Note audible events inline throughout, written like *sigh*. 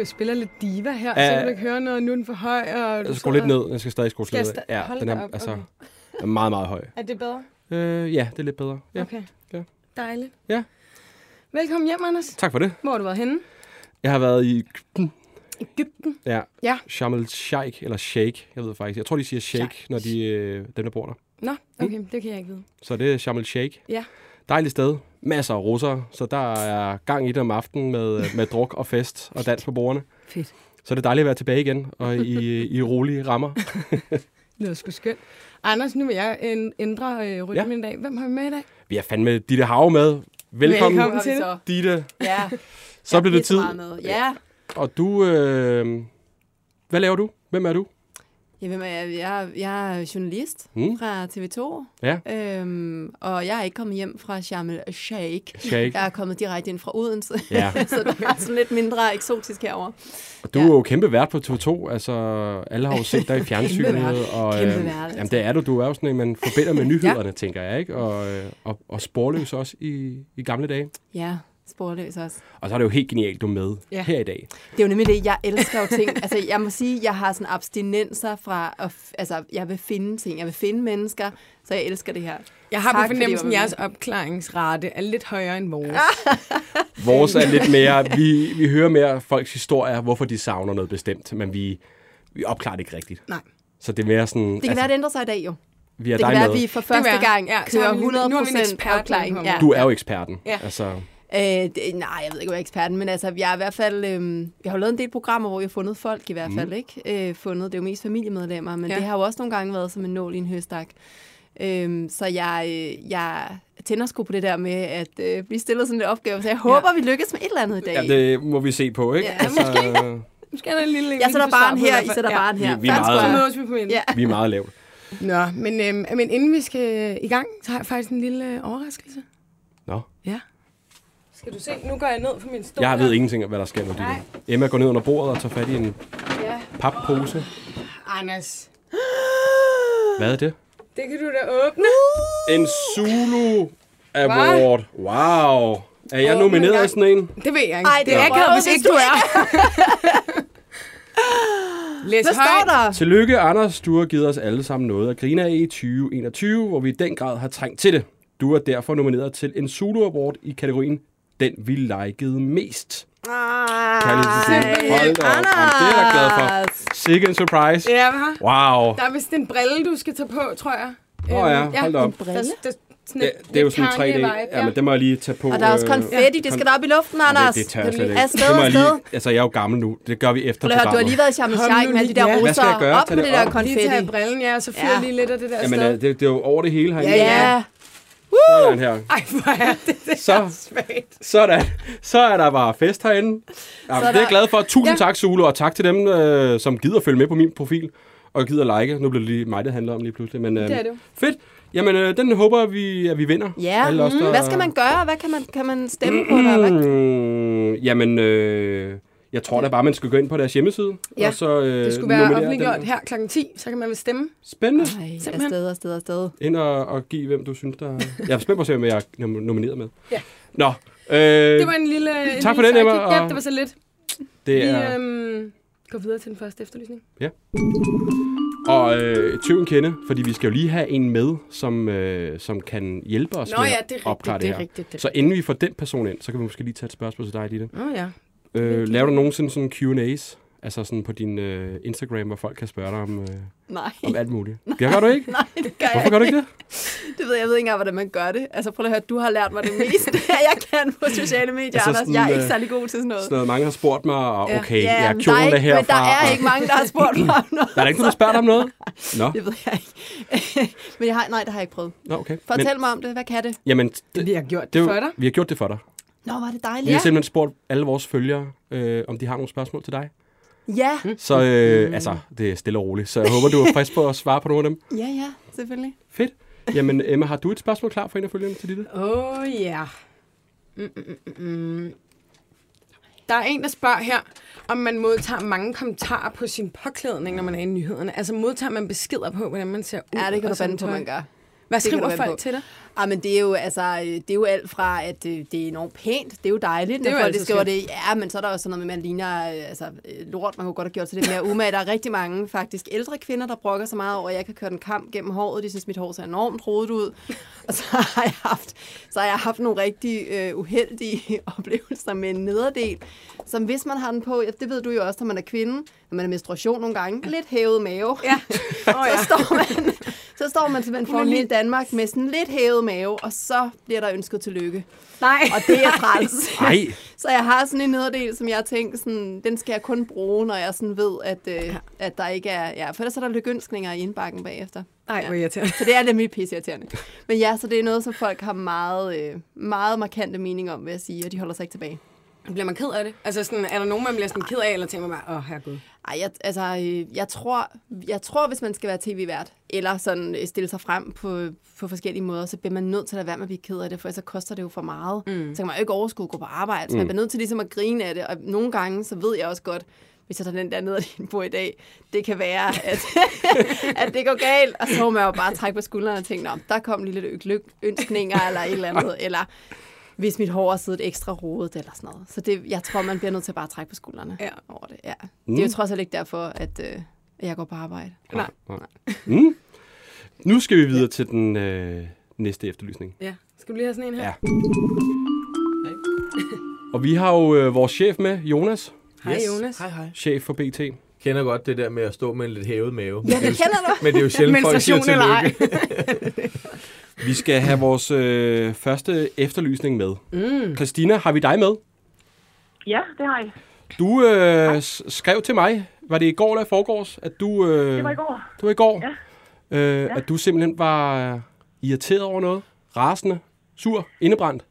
du spiller lidt diva her, Ja. så kan du ikke høre noget. Nu er den for høj, og Jeg skal lidt ned. Jeg skal stadig skrue lidt. Ja, den er op, altså okay. er meget, meget høj. Er det bedre? Øh, ja, det er lidt bedre. Ja. Okay. Ja. Dejligt. Ja. Velkommen hjem, Anders. Tak for det. Hvor har du været henne? Jeg har været i Egypten. ja, Ja. Sharm el Sheikh, eller Sheikh, jeg ved faktisk. Jeg tror, de siger Sheikh, Sheikh. når de, øh, dem, der bor der. Nå, okay, det kan jeg ikke vide. Så det er Sharm el Sheikh. Ja. Dejligt sted. Masser af russere, så der er gang i det om aftenen med, *laughs* med druk og fest og dans på bordene. Fedt. Så det er dejligt at være tilbage igen og i, i rolige rammer. *laughs* Det var sgu skønt. Anders, nu vil jeg æn- ændre øh, rytmen Ja. i dag. Hvem har vi med i dag? Vi har fandme Ditte Hav med. Velkommen, Velkommen. til. så. Ditte. Ja, Så blev det tid. Med. Ja. Og du, øh, hvad laver du? Hvem er du? Ja hvem er jeg? Jeg, jeg er journalist Hmm? fra TV2, Ja, øhm, og jeg er ikke kommet hjem fra Sharm el Sheikh. Sheikh. Jeg er kommet direkte ind fra Odense, Ja. *laughs* så der er sådan lidt mindre eksotisk herover. Og du Ja. er jo kæmpe vært på TV2. Altså, alle har jo set dig i *laughs* fjernsynet. vært. og, Kæmpe øh, vært, altså. Jamen, det er du. Du er jo sådan en, man forbinder med *laughs* nyhederne, ja. tænker jeg. ikke? Og, øh, og, og sporløs også i, i gamle dage. Ja, sporløs også. Og så er det jo helt genialt, du er med Ja. her i dag. Det er jo nemlig det, jeg elsker jo ting. Altså, jeg må sige, jeg har sådan abstinenser fra, at, altså, jeg vil finde ting, jeg vil finde mennesker, så jeg elsker det her. Jeg har Tak, på fornemmelsen, at jeres opklaringsrate er lidt højere end vores. *laughs* Vores er lidt mere, vi, vi hører mere folks historier, hvorfor de savner noget bestemt, men vi, vi opklarer det ikke rigtigt. Nej. Så det er mere sådan, Det kan altså, være, det ændrer sig i dag jo. vi er Det kan dig være, med. at vi for kan første være. gang Ja, kører har vi- nu har vi en 100% ekspert opklaring. Ja. Du er jo eksperten. Ja. Altså, Øh, det, nej, jeg ved ikke, om jeg er eksperten, men altså, jeg er i hvert fald, øh, jeg har jo lavet en del programmer, hvor jeg har fundet folk i hvert fald, ikke? Øh, fundet, det er jo mest familiemedlemmer, men Ja. ja. det har jo også nogle gange været som en nål i en høstak. Øh, så jeg, øh, jeg tænder sgu på det der med at øh, blive stillet sådan en opgave, så jeg håber, vi lykkes med et eller andet i dag. ja, det må vi se på, ikke? Ja, altså, Måske er der en lille... jeg sætter barn her, I sætter barn her. Vi- vi er meget- Så vi på. Ja. Ja. vi er meget lavt. Nå, men, øhm, men inden vi skal i gang, så har jeg faktisk en lille øh, overraskelse. Nå. Ja. Skal du se? Nu går jeg ned fra min stol. Jeg ved ingenting om, hvad der sker med Nej. det. Emma går ned under bordet og tager fat i en Ja. pappose. Anders, Hvad er det? det kan du da åbne. En Zulu Award. Wow. Er jeg Åbne nomineret i sådan en? Det ved jeg ikke. Ej, det er røvet, hvis ikke du er. *laughs* Læs Hvad står der? Tillykke, Anders. Du har givet os alle sammen noget at grine af i 2021, hvor vi i den grad har trængt til det. Du er derfor nomineret til en Zulu Award i kategorien Den vi likede mest. Kærlighed til Zulu. Hold da op. Jamen, det er jeg glad for. Sikke en surprise. Ja, hva'? Wow. Der er vist en brille, du skal tage på, tror jeg. Åh oh, ja, Øhm, hold da op. brille? Der, der, sådan Det, et det er jo sådan 3D. Kanye-vibe, Ja, men det må jeg lige tage på. Og der er også øh, konfetti, det skal da op i luften, Anders. Det, det tør jeg Kan slet ikke. Afsted, det må jeg lige, altså, jeg er jo gammel nu. Det gør vi efter Prøv høre, du har programmet. lige været i Sharm el med alle de der der. Hvad skal jeg gøre? Op med det det der op. Lige tage konfetti. brillen, ja, så fyr Ja. lige lidt af det der Jamen, sted. øh, det, det er jo over det hele herinde. Ja. Sådan her. Ej, hvor er det, det Så, er svagt. sådan. Så er der bare fest herinde. Så er det er der- jeg glad for. Tusind Ja. tak, Zulu, og tak til dem, øh, som gider følge med på min profil, og gider like. Nu bliver det lige mig, det handler om lige pludselig. Men, øh, Det er det. Fedt. Jamen, øh, den håber vi, at vi vinder. Ja, Alle os, mm. der- hvad skal man gøre? Hvad kan man, kan man stemme på der? Hvad? Mm, jamen, øh, jeg tror da bare, man skal gå ind på deres hjemmeside. Ja, og så, øh, Det skulle være offentliggjort her klokken 10, så kan man vel stemme. Spændende. Ej, Simpelthen. afsted, afsted, afsted. Ind og, og give, hvem du synes, der... Jeg er spændt på at se, hvem jeg er nom- nomineret med. Ja. Nå, øh, Det var en lille en tak for den, Emma, sidekick. Ja, og- det var så lidt. det Vi er... øhm, går videre til den første efterlysning. Og øh, tøven kende, fordi vi skal jo lige have en med, som, øh, som kan hjælpe os Nå med ja, at det er rigtigt, opklare det er her. rigtigt. Det. Så inden vi får den person ind, så kan vi måske lige tage et spørgsmål til dig, Ditte. Nå ja. Øh, laver du nogensinde sådan Q&A's? Altså sådan på din øh, Instagram, hvor folk kan spørge dig om, øh, Nej, om alt muligt. *laughs* Det gør du ikke? nej, det gør jeg Hvorfor gør du ikke det? *laughs* Det ved jeg, jeg ved ikke engang, hvordan man gør det. Altså prøv at høre, du har lært mig det meste, *laughs* jeg kan på sociale medier, Altså sådan. Jeg er ikke øh, særlig god til sådan noget. Sådan noget, mange har spurgt mig, og okay, ja, ja, jeg er kjolen er ikke, herfra. men der er og- ikke mange, der har spurgt mig om noget. Der er der ikke nogen, der spørger dig om noget? Nå, Det ved jeg ikke. men jeg har, nej, det har jeg ikke prøvet. Nå okay. Fortæl Men, mig om det. Hvad kan det? jamen, det, Vi har gjort det det, er for dig. vi har gjort det for dig. Nå, var det Vi dejligt. har simpelthen spurgt alle vores følgere, øh, om de har nogle spørgsmål til dig. Ja, Så øh, altså, det er stille og roligt. Så jeg håber, du er frisk på at svare på nogle af dem. *laughs* ja, ja, selvfølgelig. Fedt. Jamen, Emma, har du et spørgsmål klar for en af følgerne til Ditte? Åh, oh, ja. Mm, mm, mm, mm. Der er en, der spørger her, om man modtager mange kommentarer på sin påklædning, når man er i nyhederne. Altså modtager man beskeder på, hvordan man ser ud? Ja, det kan du sådan bande på, man gør. Hvad skriver folk på. til dig? Ah, men det er jo, altså, øh, det er jo alt fra, at øh, det er enormt pænt. Det er jo dejligt, Det er når jo folk skriver det. Ja, men så er der også sådan noget med, at man ligner øh, altså, lort. Man kunne godt have gjort sig lidt mere umage. Der er rigtig mange faktisk ældre kvinder, der brokker så meget over, at jeg kan køre en kamp gennem håret. De synes, mit hår ser enormt rodet ud. Og så har jeg haft, så har jeg haft nogle rigtig øh, uheldige *laughs* oplevelser med en nederdel, som hvis man har den på, ja, det ved du jo også, når man er kvinde, når man er menstruation nogle gange, lidt hævet mave. Ja. *laughs* Oh, ja. så står man, så står man simpelthen foran hele Danmark med sådan lidt hævet mave, og så bliver der ønsket tillykke. Nej. Og det er træls. *laughs* Ej, Så jeg har sådan en nederdel, som jeg tænker, sådan, den skal jeg kun bruge, når jeg sådan ved, at, øh, at der ikke er... Ja, for ellers er der lykønskninger i indbakken bagefter. Nej, hvor irriterende. Så det er nemlig pisseirriterende. Men ja, så det er noget, som folk har meget, øh, meget markante mening om, vil jeg sige, og de holder sig ikke tilbage. Bliver man ked af det? Altså, sådan, er der nogen, man bliver sådan ked af, eller tænker man bare, åh, oh, herregud. Ej, jeg, altså, øh, jeg tror, jeg tror, hvis man skal være tv-vært, eller sådan øh, stille sig frem på, på forskellige måder, så bliver man nødt til at lade være med at blive ked af det, for ellers så koster det jo for meget. Mm. Så kan man jo ikke overskue at gå på arbejde, så man bliver nødt til ligesom at grine af det, og nogle gange, så ved jeg også godt, hvis jeg tager den der ned din på i dag, det kan være, at, *laughs* at det går galt, og så må man jo bare trække på skuldrene og tænke, Nå, der kom lige lidt lykønskninger eller et eller andet, eller hvis mit hår har siddet ekstra rodet eller sådan noget. Så det, jeg tror, man bliver nødt til bare at trække på skuldrene Ja. over det. Ja. Mm. Det er jo trods alt ikke derfor, at, øh, at jeg går på arbejde. Nej. mm. nu skal vi videre til den øh, næste efterlysning. Ja. Skal du lige have sådan en her? Ja. *laughs* Og vi har jo øh, vores chef med, Jonas, Hej, Jonas. Hej, hej. chef for BT. Kender godt det der med at stå med en lidt hævet mave. Ja, det kender du. *laughs* Men det er jo sjældent, folk siger Menstruation eller ej. tillykke. *laughs* Vi skal have vores øh, første efterlysning med. Mm. Christina, har vi dig med? Ja, det har jeg. Du øh, skrev til mig, var det i går eller i forgårs, at du... Øh, Det var i går. Det var i går. Ja. Øh, ja. At du simpelthen var irriteret over noget. Rasende. Sur. Indebrændt.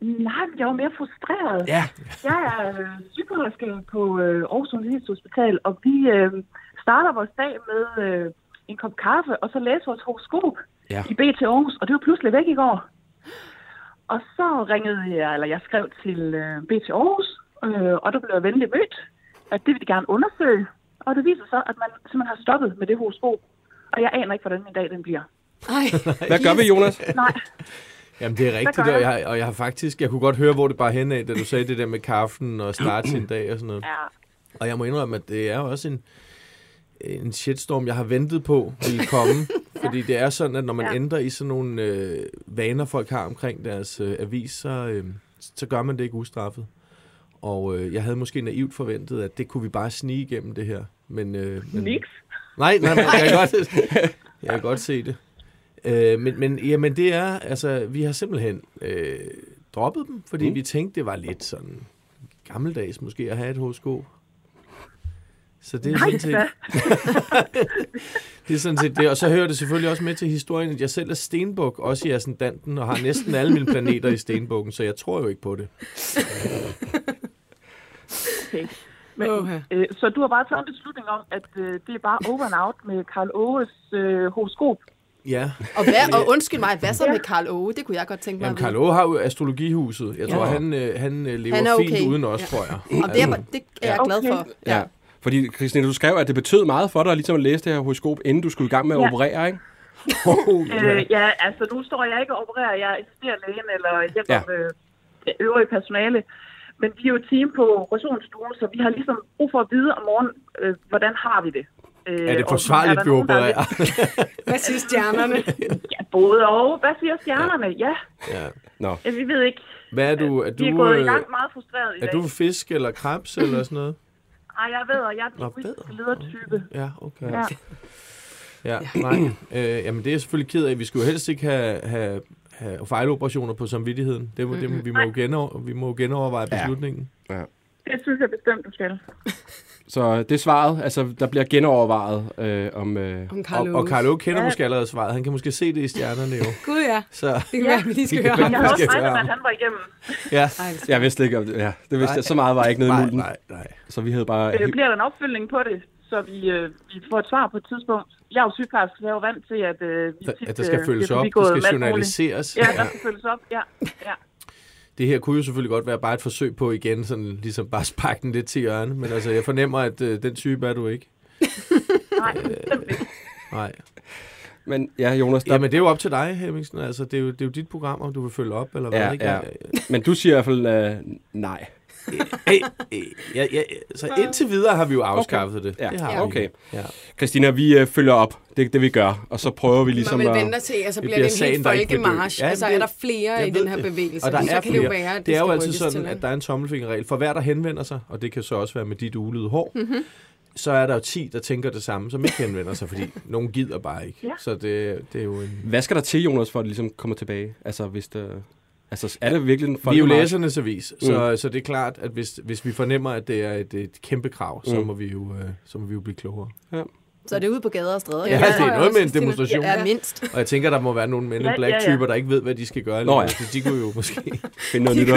Nej, jeg var mere frustreret. Ja. Jeg er øh, sygeplejerske på øh, Aarhus Universitetshospital, og vi øh, starter vores dag med øh, en kop kaffe, og så læser vores horoskop Ja. i BT Aarhus, og det var pludselig væk i går. Og så ringede jeg, eller jeg skrev til øh, BT Aarhus, øh, og der blev jeg venlig mødt, at det vil de gerne undersøge. Og det viser så, at man simpelthen har stoppet med det horoskop. Og jeg aner ikke, hvordan min dag den bliver. Ej. *laughs* Hvad gør vi, Jonas? *laughs* Nej, Jamen, det er rigtigt, og jeg? og jeg har faktisk, jeg kunne godt høre, hvor det bare hen af, da du sagde det der med kaffen og starte sin dag og sådan noget. ja. Og jeg må indrømme, at det er også en, en shitstorm, jeg har ventet på ville komme. *laughs* Fordi det er sådan, at når man Ja. ændrer i sådan nogle øh, vaner, folk har omkring deres øh, avis, så, øh, så gør man det ikke ustraffet. Og øh, jeg havde måske naivt forventet, at det kunne vi bare snige igennem det her. Men, øh, men, Niks. Nej, nej, nej, jeg kan *laughs* godt, jeg kan godt se det. Øh, men, men jamen, det er, altså, vi har simpelthen øh, droppet dem, fordi mm. vi tænkte, det var lidt sådan gammeldags måske at have et horoskop. Så det er sådan set, *laughs* det er sådan set det. Og så hører det selvfølgelig også med til historien, at jeg selv er stenbuk, også i ascendanten, og har næsten alle mine planeter i stenbukken, så jeg tror jo ikke på det. *laughs* Okay. *laughs* Men, Åha. øh, så du har bare taget en beslutning om, at øh, det er bare over and out med Karl Oves øh, horoskop. Ja, Og, hvad, og *laughs* undskyld mig, hvad så med Karl Ove? Det kunne jeg godt tænke mig Jamen, at. Karl Ove har jo astrologihuset. Jeg tror, Ja. han, øh, han øh, lever Han er fint okay. uden os, Ja. tror jeg. *laughs* Og det er, det er jeg glad for. Ja. Fordi, Christina, du skrev, at det betød meget for dig ligesom at læse det her horoskop, inden du skulle i gang med at Ja. operere, ikke? Øh, ja, altså nu står jeg ikke og opererer, jeg assisterer lægen eller hjælper Ja. ja. med det øvrige personale. Men vi er jo et team på operationsstuen, så vi har ligesom brug for at vide om morgenen, øh, hvordan har vi det. Øh, Er det forsvarligt, vi er opererer? *laughs* Hvad siger stjernerne? *laughs* Ja, både og. Hvad siger stjernerne? Ja, ja. Nå. ja vi ved ikke. Hvad er du? Er Vi er du, gået i øh, gang meget frustreret i er dag. du fisk eller krebs eller sådan noget? *clears throat* Ej, jeg ved, og jeg er vædder. ledertype. Ja, okay. Ja. Ja, nej. Øh, jamen, det er jeg selvfølgelig ked af. Vi skulle jo helst ikke have, have, have fejloperationer på samvittigheden. Det, det, må- vi, må jo genover, vi må jo genoverveje Ja. beslutningen. Det synes jeg bestemt, du skal. Så det er svaret. Altså, der bliver genovervejet øh, om... Øh, Om Karl Og, og Karl Ove kender Ja. måske allerede svaret. Han kan måske se det i stjernerne jo. Gud ja. Så Det kan være, at vi lige skal Det høre ham være, Jeg havde skal også regnet at han var igennem. ja. Jeg vidste ikke om det. Ja, det vidste Nej. jeg. Så meget var ikke nede i Nej, mulden. nej, nej. Så vi havde bare... Øh, bliver der en opfølgning på det, så vi, øh, vi får et svar på et tidspunkt. Jeg er jo sygeplejerske, så jeg er jo vant til, at øh, vi tit, at der skal øh, følges op, det skal journaliseres. Ja, der skal følges op, ja. ja. Det her kunne jo selvfølgelig godt være bare et forsøg på igen, sådan ligesom bare sparke den lidt til hjørne. Men altså, jeg fornemmer, at øh, den type er du ikke. Nej, ikke. Nej. Men ja, Jonas, der, Jamen, det er jo op til dig, Hemmingsen. Altså, det er jo, det er jo dit program, om du vil følge op, eller hvad? Ja, ikke? ja. men du siger i hvert fald øh, nej. Hey, hey, ja, ja, så indtil videre har vi jo afskaffet det. Ja, det har ja. okay. Ja. Christina, vi øh, følger op. Det er det, vi gør. Og så prøver vi ligesom Man vil at... vente og se, og så det bliver det en hel sagen, der ikke vil dø. folkemarsch. Ja, altså er der flere jeg i ved den her bevægelse, Og der så er kan det jo være, at det, det er jo altid sådan, til, at der er en tommelfingerregel. For hver, der henvender sig, og det kan så også være med dit ulede hår, mm-hmm. så er der jo 10, der tænker det samme, som ikke henvender sig, fordi *laughs* nogen gider bare ikke. Ja. Så det, det er jo en... Hvad skal der til, Jonas, for at det ligesom kommer tilbage? Altså, hvis det... Altså, er det virkelig en Vi er jo læsernes avis, så, mm. så det er klart, at hvis, hvis vi fornemmer, at det er et, et kæmpe krav, så, Mm. må vi jo, øh, så må vi jo blive klogere. Så er det ude på gader og stræder. Ja, kan det er noget med en demonstration. Ja, mindst. Og jeg tænker, der må være nogle Men in Ja, ja, Black ja. typer, der ikke ved, hvad de skal gøre. Nå ja. Så de kunne jo måske... *laughs* *laughs* Finde noget nyt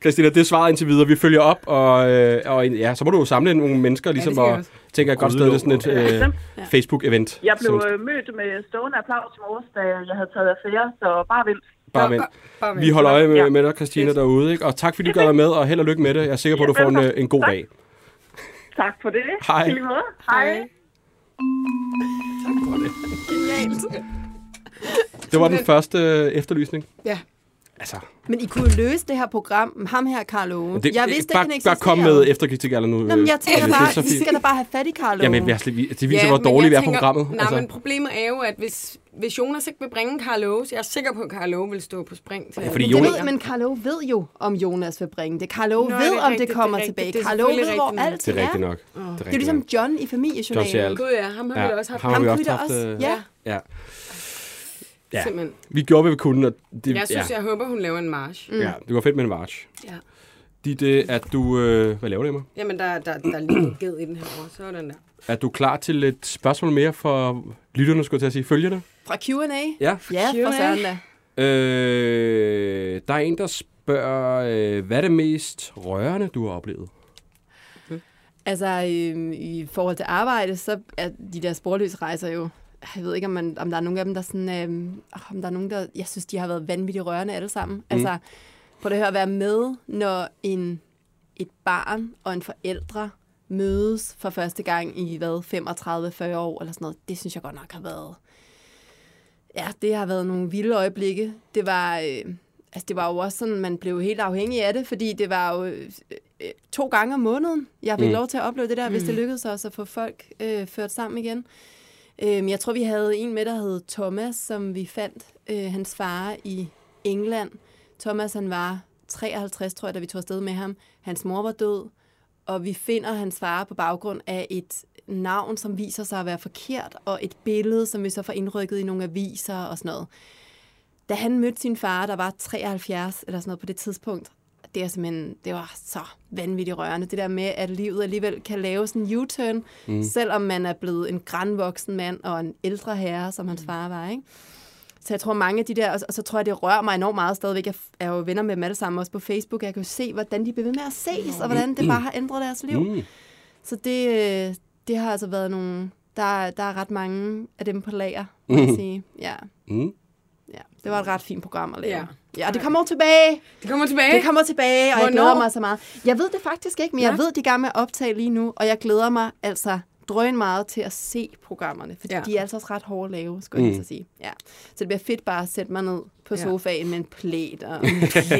Christina, det er svaret indtil videre. Vi følger op, og, øh, og ja, så må du jo samle nogle mennesker, ligesom, skal jeg og. Tænker et godt sted, det er sådan et øh. Facebook-event. Jeg blev som- øh, mødt med stående applaus i morges, da jeg havde taget affære, så bare vildt. Bare vent. Vi holder øje med, Ja. med dig, Christina, derude. Ikke? Og tak, fordi du gør dig med, og held og lykke med det. Jeg er sikker på, at du får en, øh, en god Tak. dag. Tak for det. Hej. I lige måde. Hej. Det var den første øh, efterlysning. Ja. Altså, Men I kunne løse det her program. Ham her, Karl Ove. det, jeg vidste, bare, ikke, han bare kom med eksisterede. efterkritik eller nu. Nå, men jeg tænker øh, det er bare, så vi skal da bare have fat i Karl Ove. Jamen, det viser, hvor men dårligt vi er på tænker- programmet. Nej, altså. men problemet er jo, at hvis, hvis Jonas ikke vil bringe Karl Ove, så jeg er sikker på, at Karl Ove vil stå på spring til Ja, fordi Men, det Jonas- ved, men Karl Ove ved jo, om Jonas vil bringe det. Karl Ove Nå, ved, det er om rigtigt, det kommer det er rigtigt. tilbage. Det er Karl Ove ved, hvor alt Det er er. rigtigt nok. Det er rigtigt ligesom nok. John i familiejournalen. Gud ja, ham har vi da også haft. ham har Ham vi kunne også haft. øh, Ja. ja. Ja. Simpelthen. Vi gjorde, hvad vi kunne. Og det, Jeg synes, ja. jeg håber, hun laver en march. Mm. ja, det var fedt med en march. Ja. De, det, at du... Øh, hvad laver du, Emma? Jamen, der, der, der er lige en ged i den her år. Sådan der. Er du klar til et spørgsmål mere for lytterne, skulle jeg til at sige, følgerne? Fra Q&A? Ja. Ja, for Q&A. søren da. Øh, der er en, der spørger, øh, hvad er det mest rørende, du har oplevet? Altså, øh, i forhold til arbejde, så er de der sporløse rejser jo... Jeg ved ikke, om, man, om der er nogen af dem, der sådan... Øh, om der er nogen, der... Jeg synes, de har været vanvittigt rørende alle sammen. Mm. Altså, på det her at være med, når en, et barn og en forældre mødes for første gang i, hvad, 35-40 år eller sådan noget. Det synes jeg godt nok har været... Ja, det har været nogle vilde øjeblikke. Det var... Øh, altså, det var jo også sådan, man blev helt afhængig af det, fordi det var jo øh, øh, to gange om måneden, jeg fik Mm. mm. lov til at opleve det der, mm. hvis det lykkedes os at få folk øh, ført sammen igen. Øhm, jeg tror, vi havde en med, der hed Thomas, som vi fandt øh, hans far i England. Thomas, han var 53, tror jeg, da vi tog afsted med ham. Hans mor var død, og vi finder hans far på baggrund af et navn, som viser sig at være forkert, og et billede, som vi så får indrykket i nogle aviser og sådan noget. Da han mødte sin far, der var 73 eller sådan noget på det tidspunkt, det er simpelthen, det var så vanvittigt rørende. Det der med, at livet alligevel kan lave sådan en U-turn, mm. selvom man er blevet en grandvoksen mand og en ældre herre, som hans far var, ikke? Så jeg tror mange af de der, og så, og så tror jeg, det rører mig enormt meget stadigvæk. Jeg er jo venner med dem alle sammen også på Facebook. Jeg kan jo se, hvordan de bliver ved med at ses, og hvordan det bare har ændret deres liv. Mm. Så det, øh, det har altså været nogle... Der, der er ret mange af dem på lager, må jeg sige. Ja, Mm. ja. Det var et ret fint program at lave. Ja. Ja, ja det kommer tilbage. Det kommer tilbage. Det kommer tilbage, og jeg Hvornår? glæder mig så meget. Jeg ved det faktisk ikke, men jeg Nej. ved, de er gang med at optage lige nu, og jeg glæder mig altså drøn meget til at se programmerne, fordi Ja. ja. de er altså også ret hårde at lave, skulle jeg Mm. mm. sige. Ja. Så det bliver fedt bare at sætte mig ned på Ja. sofaen med en plæt og *laughs*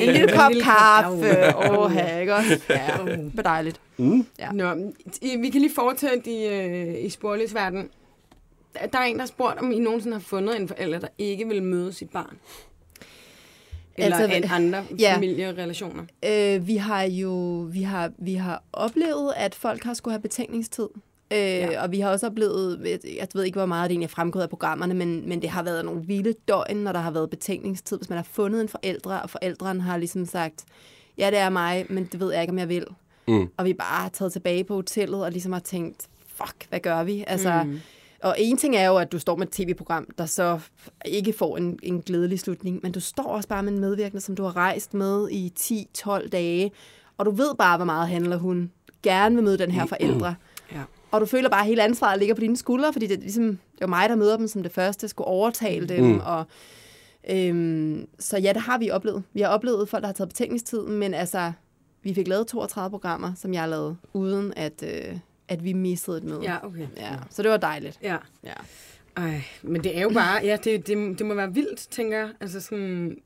en lille kop kaffe. Åh, oh, ikke også? Ja, det er dejligt. Mm. Ja. Nå, vi kan lige fortsætte i, øh, i sporløsverden. Der der er en, der har spurgt, om I nogensinde har fundet en forælder, der ikke vil møde sit barn. Eller Altså, en andre ja. familierelationer. Øh, vi har jo vi har, vi har oplevet, at folk har skulle have betænkningstid. Øh, ja. Og vi har også oplevet, jeg ved ikke, hvor meget det egentlig er fremgået af programmerne, men, men det har været nogle vilde døgn, når der har været betænkningstid. Hvis man har fundet en forældre, og forældrene har ligesom sagt, ja, det er mig, men det ved jeg ikke, om jeg vil. Mm. Og vi bare har taget tilbage på hotellet og ligesom har tænkt, fuck, hvad gør vi? Altså, mm. Og en ting er jo, at du står med et tv-program, der så ikke får en, en glædelig slutning, men du står også bare med en medvirkende, som du har rejst med i 10-12 dage, og du ved bare, hvor meget handler hun gerne vil møde den her forældre. Ja. Og du føler bare, at hele ansvaret ligger på dine skuldre, fordi det, er ligesom, det var mig, der møder dem som det første, skulle overtale dem. Mm. Og, øhm, så ja, det har vi oplevet. Vi har oplevet folk, der har taget betænkningstid, men altså, vi fik lavet 32 programmer, som jeg lavede, uden at, øh, at vi missede et møde. Ja, okay. ja. Så det var dejligt. Ja. Ja. Ej, men det er jo bare, ja, det, det, det må være vildt, tænker jeg. Altså sådan,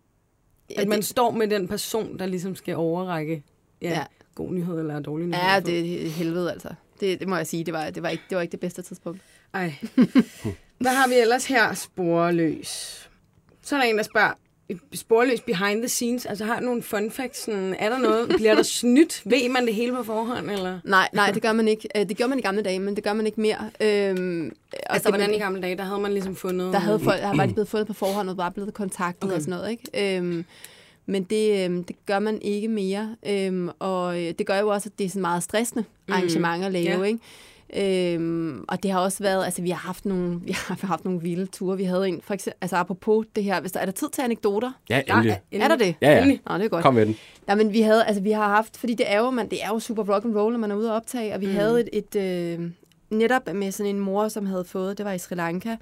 at man står med den person, der ligesom skal overrække ja, ja. Ja. god nyhed eller dårlig nyhed. Ja, det er helvede altså. Det, det må jeg sige, det var, det, var ikke, det var ikke det bedste tidspunkt. Ej. Hvad har vi ellers her? Sporløs. Så er der en, der spørger, sporløs behind the scenes, altså har du nogle fun facts? Sådan, er der noget? Bliver der snydt? Ved man det hele på forhånd? Eller? Nej, nej, det gør man ikke. Øh, Det gjorde man i gamle dage, men det gør man ikke mere. Øhm, og Altså, var- hvordan i gamle dage, der havde man ligesom fundet... Der havde folk, der var de blevet fundet på *clears throat* forhånd, og bare blevet kontaktet okay. og sådan noget. Ikke? Øhm, men det, øhm, det gør man ikke mere. Øhm, og øh, det gør jo også, at det er sådan meget stressende arrangement at lave. Ja. Ikke? Øhm, og det har også været, altså vi har haft nogle, *laughs* vi har haft nogle vilde ture. Vi havde en, for eksempel, altså apropos det her, hvis der er der tid til anekdoter? Ja, endelig. Er der det? Ja, ja. Endelig? Nå, det er godt. Kom med den. Ja, men vi havde, altså vi har haft, fordi det er jo, man, det er jo super rock and roll, når man er ude og optage, og vi mm. havde et, et øh, netop med sådan en mor, som havde fået, det var i Sri Lanka,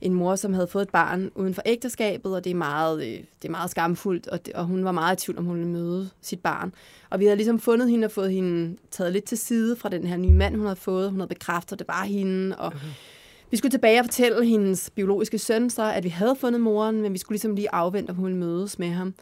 en mor, som havde fået et barn uden for ægteskabet, og det er meget, øh, det er meget skamfuldt, og, det, og hun var meget i tvivl, om hun ville møde sit barn. Og vi havde ligesom fundet hende og fået hende taget lidt til side fra den her nye mand, hun havde fået. Hun havde bekræftet, at det var hende, og vi skulle tilbage og fortælle hendes biologiske søn så, at vi havde fundet moren, men vi skulle ligesom lige afvente, om hun ville mødes med ham.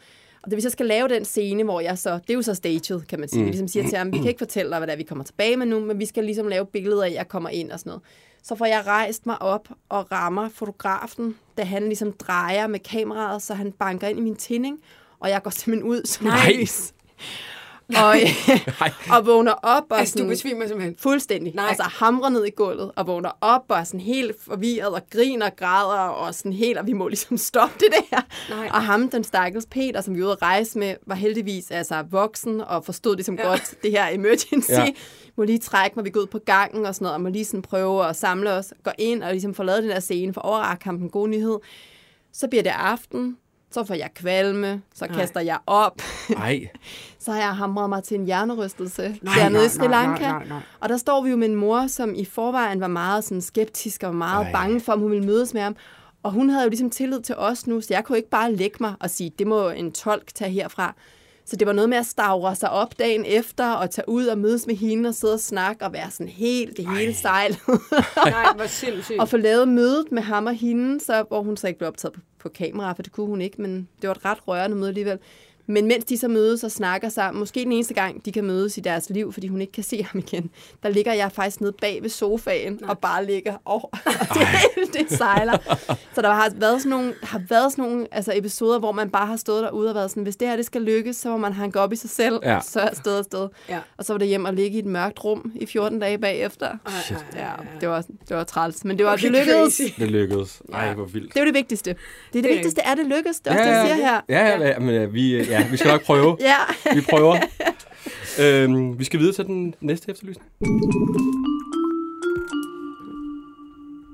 Og det, hvis jeg skal lave den scene, hvor jeg så, det er jo så staged, kan man sige. Mm. Vi ligesom siger til ham, vi kan ikke fortælle dig, hvad det er, vi kommer tilbage med nu, men vi skal ligesom lave billeder af, at jeg kommer ind og sådan noget. Så får jeg rejst mig op og rammer fotografen, da han ligesom drejer med kameraet, så han banker ind i min tænding, og jeg går simpelthen ud som lys. *laughs* Og, og vågner op og Altså, du sådan, besvimer simpelthen. Fuldstændig. Nej. Altså hamrer ned i gulvet og vågner op og er sådan helt forvirret og griner og græder og sådan helt, og vi må ligesom stoppe det der. Nej. Og ham, den stakkels Peter, som vi var ude at rejse med, var heldigvis altså voksen og forstod ligesom ja. godt det her emergency. Ja. Må lige trække mig, vi går ud på gangen og sådan noget, og må lige sådan prøve at samle os, gå ind og ligesom få lavet den der scene for at overraske ham den gode nyhed. Så bliver det aften, så får jeg kvalme, så Nej. kaster jeg op. Ej. *laughs* Så har jeg hamret mig til en hjernerystelse Nej, dernede nej, i Sri nej, Lanka. nej, nej, nej. Og der står vi jo med en mor, som i forvejen var meget sådan skeptisk og var meget Ej. Ej. bange for, om hun ville mødes med ham. Og hun havde jo ligesom tillid til os nu, så jeg kunne ikke bare lægge mig og sige, det må en tolk tage herfra. Så det var noget med at stavre sig op dagen efter og tage ud og mødes med hende og sidde og snakke og være sådan helt det hele sejlet. *laughs* Nej, hvor sindssygt. og få lavet mødet med ham og hende, så, hvor hun så ikke blev optaget på, på kamera, for det kunne hun ikke, men det var et ret rørende møde alligevel. Men mens de så mødes og snakker sammen, måske den eneste gang, de kan mødes i deres liv, fordi hun ikke kan se ham igen, der ligger jeg faktisk nede bag ved sofaen Nej. og bare ligger over. *laughs* det, hele, det sejler. Så der har været sådan nogle, har været sådan nogle altså episoder, hvor man bare har stået derude og været sådan, hvis det her det skal lykkes, så må man hanke op i sig selv, Ja. ja. så er sted og sted. Ja. Og så var det hjem og ligge i et mørkt rum i 14 dage bagefter. Ej, Ja, det var, det var træls, men det var Okay, det lykkedes. crazy. Det lykkedes. Ej, hvor vildt. Det er det vigtigste. Det, er det, det vigtigste er, det lykkes. Det er også det, jeg siger her. Ja, ja, ja, men vi, ja, vi skal nok prøve. *laughs* Ja. Vi prøver. øhm, vi skal videre til den næste efterlysning.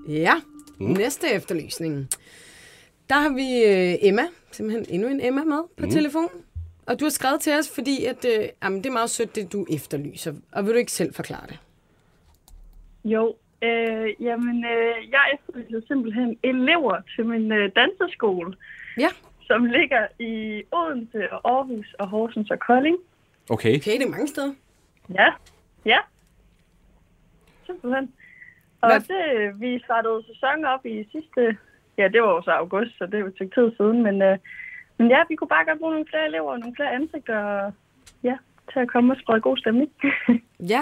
Ja, mm. næste efterlysning. Der har vi øh, Emma, simpelthen endnu en Emma med på mm. telefon. Og du har skrevet til os, fordi at, øh, jamen, det er meget sødt, det du efterlyser. Og vil du ikke selv forklare det? Jo, øh, jamen, øh, jeg efterlyser simpelthen elever til min øh, danseskole, Ja. Som ligger i Odense og Aarhus og Horsens og Kolding. Okay. Okay, det er mange steder. Ja, ja. Simpelthen. Og Hvad- det, vi startede sæson op i sidste, ja, det var jo så august, så det er jo et stykke tid siden, men, øh, men ja, vi kunne bare godt bruge nogle flere elever og nogle flere ansigter, og, ja, til at komme og sprede god stemning. *laughs* Ja.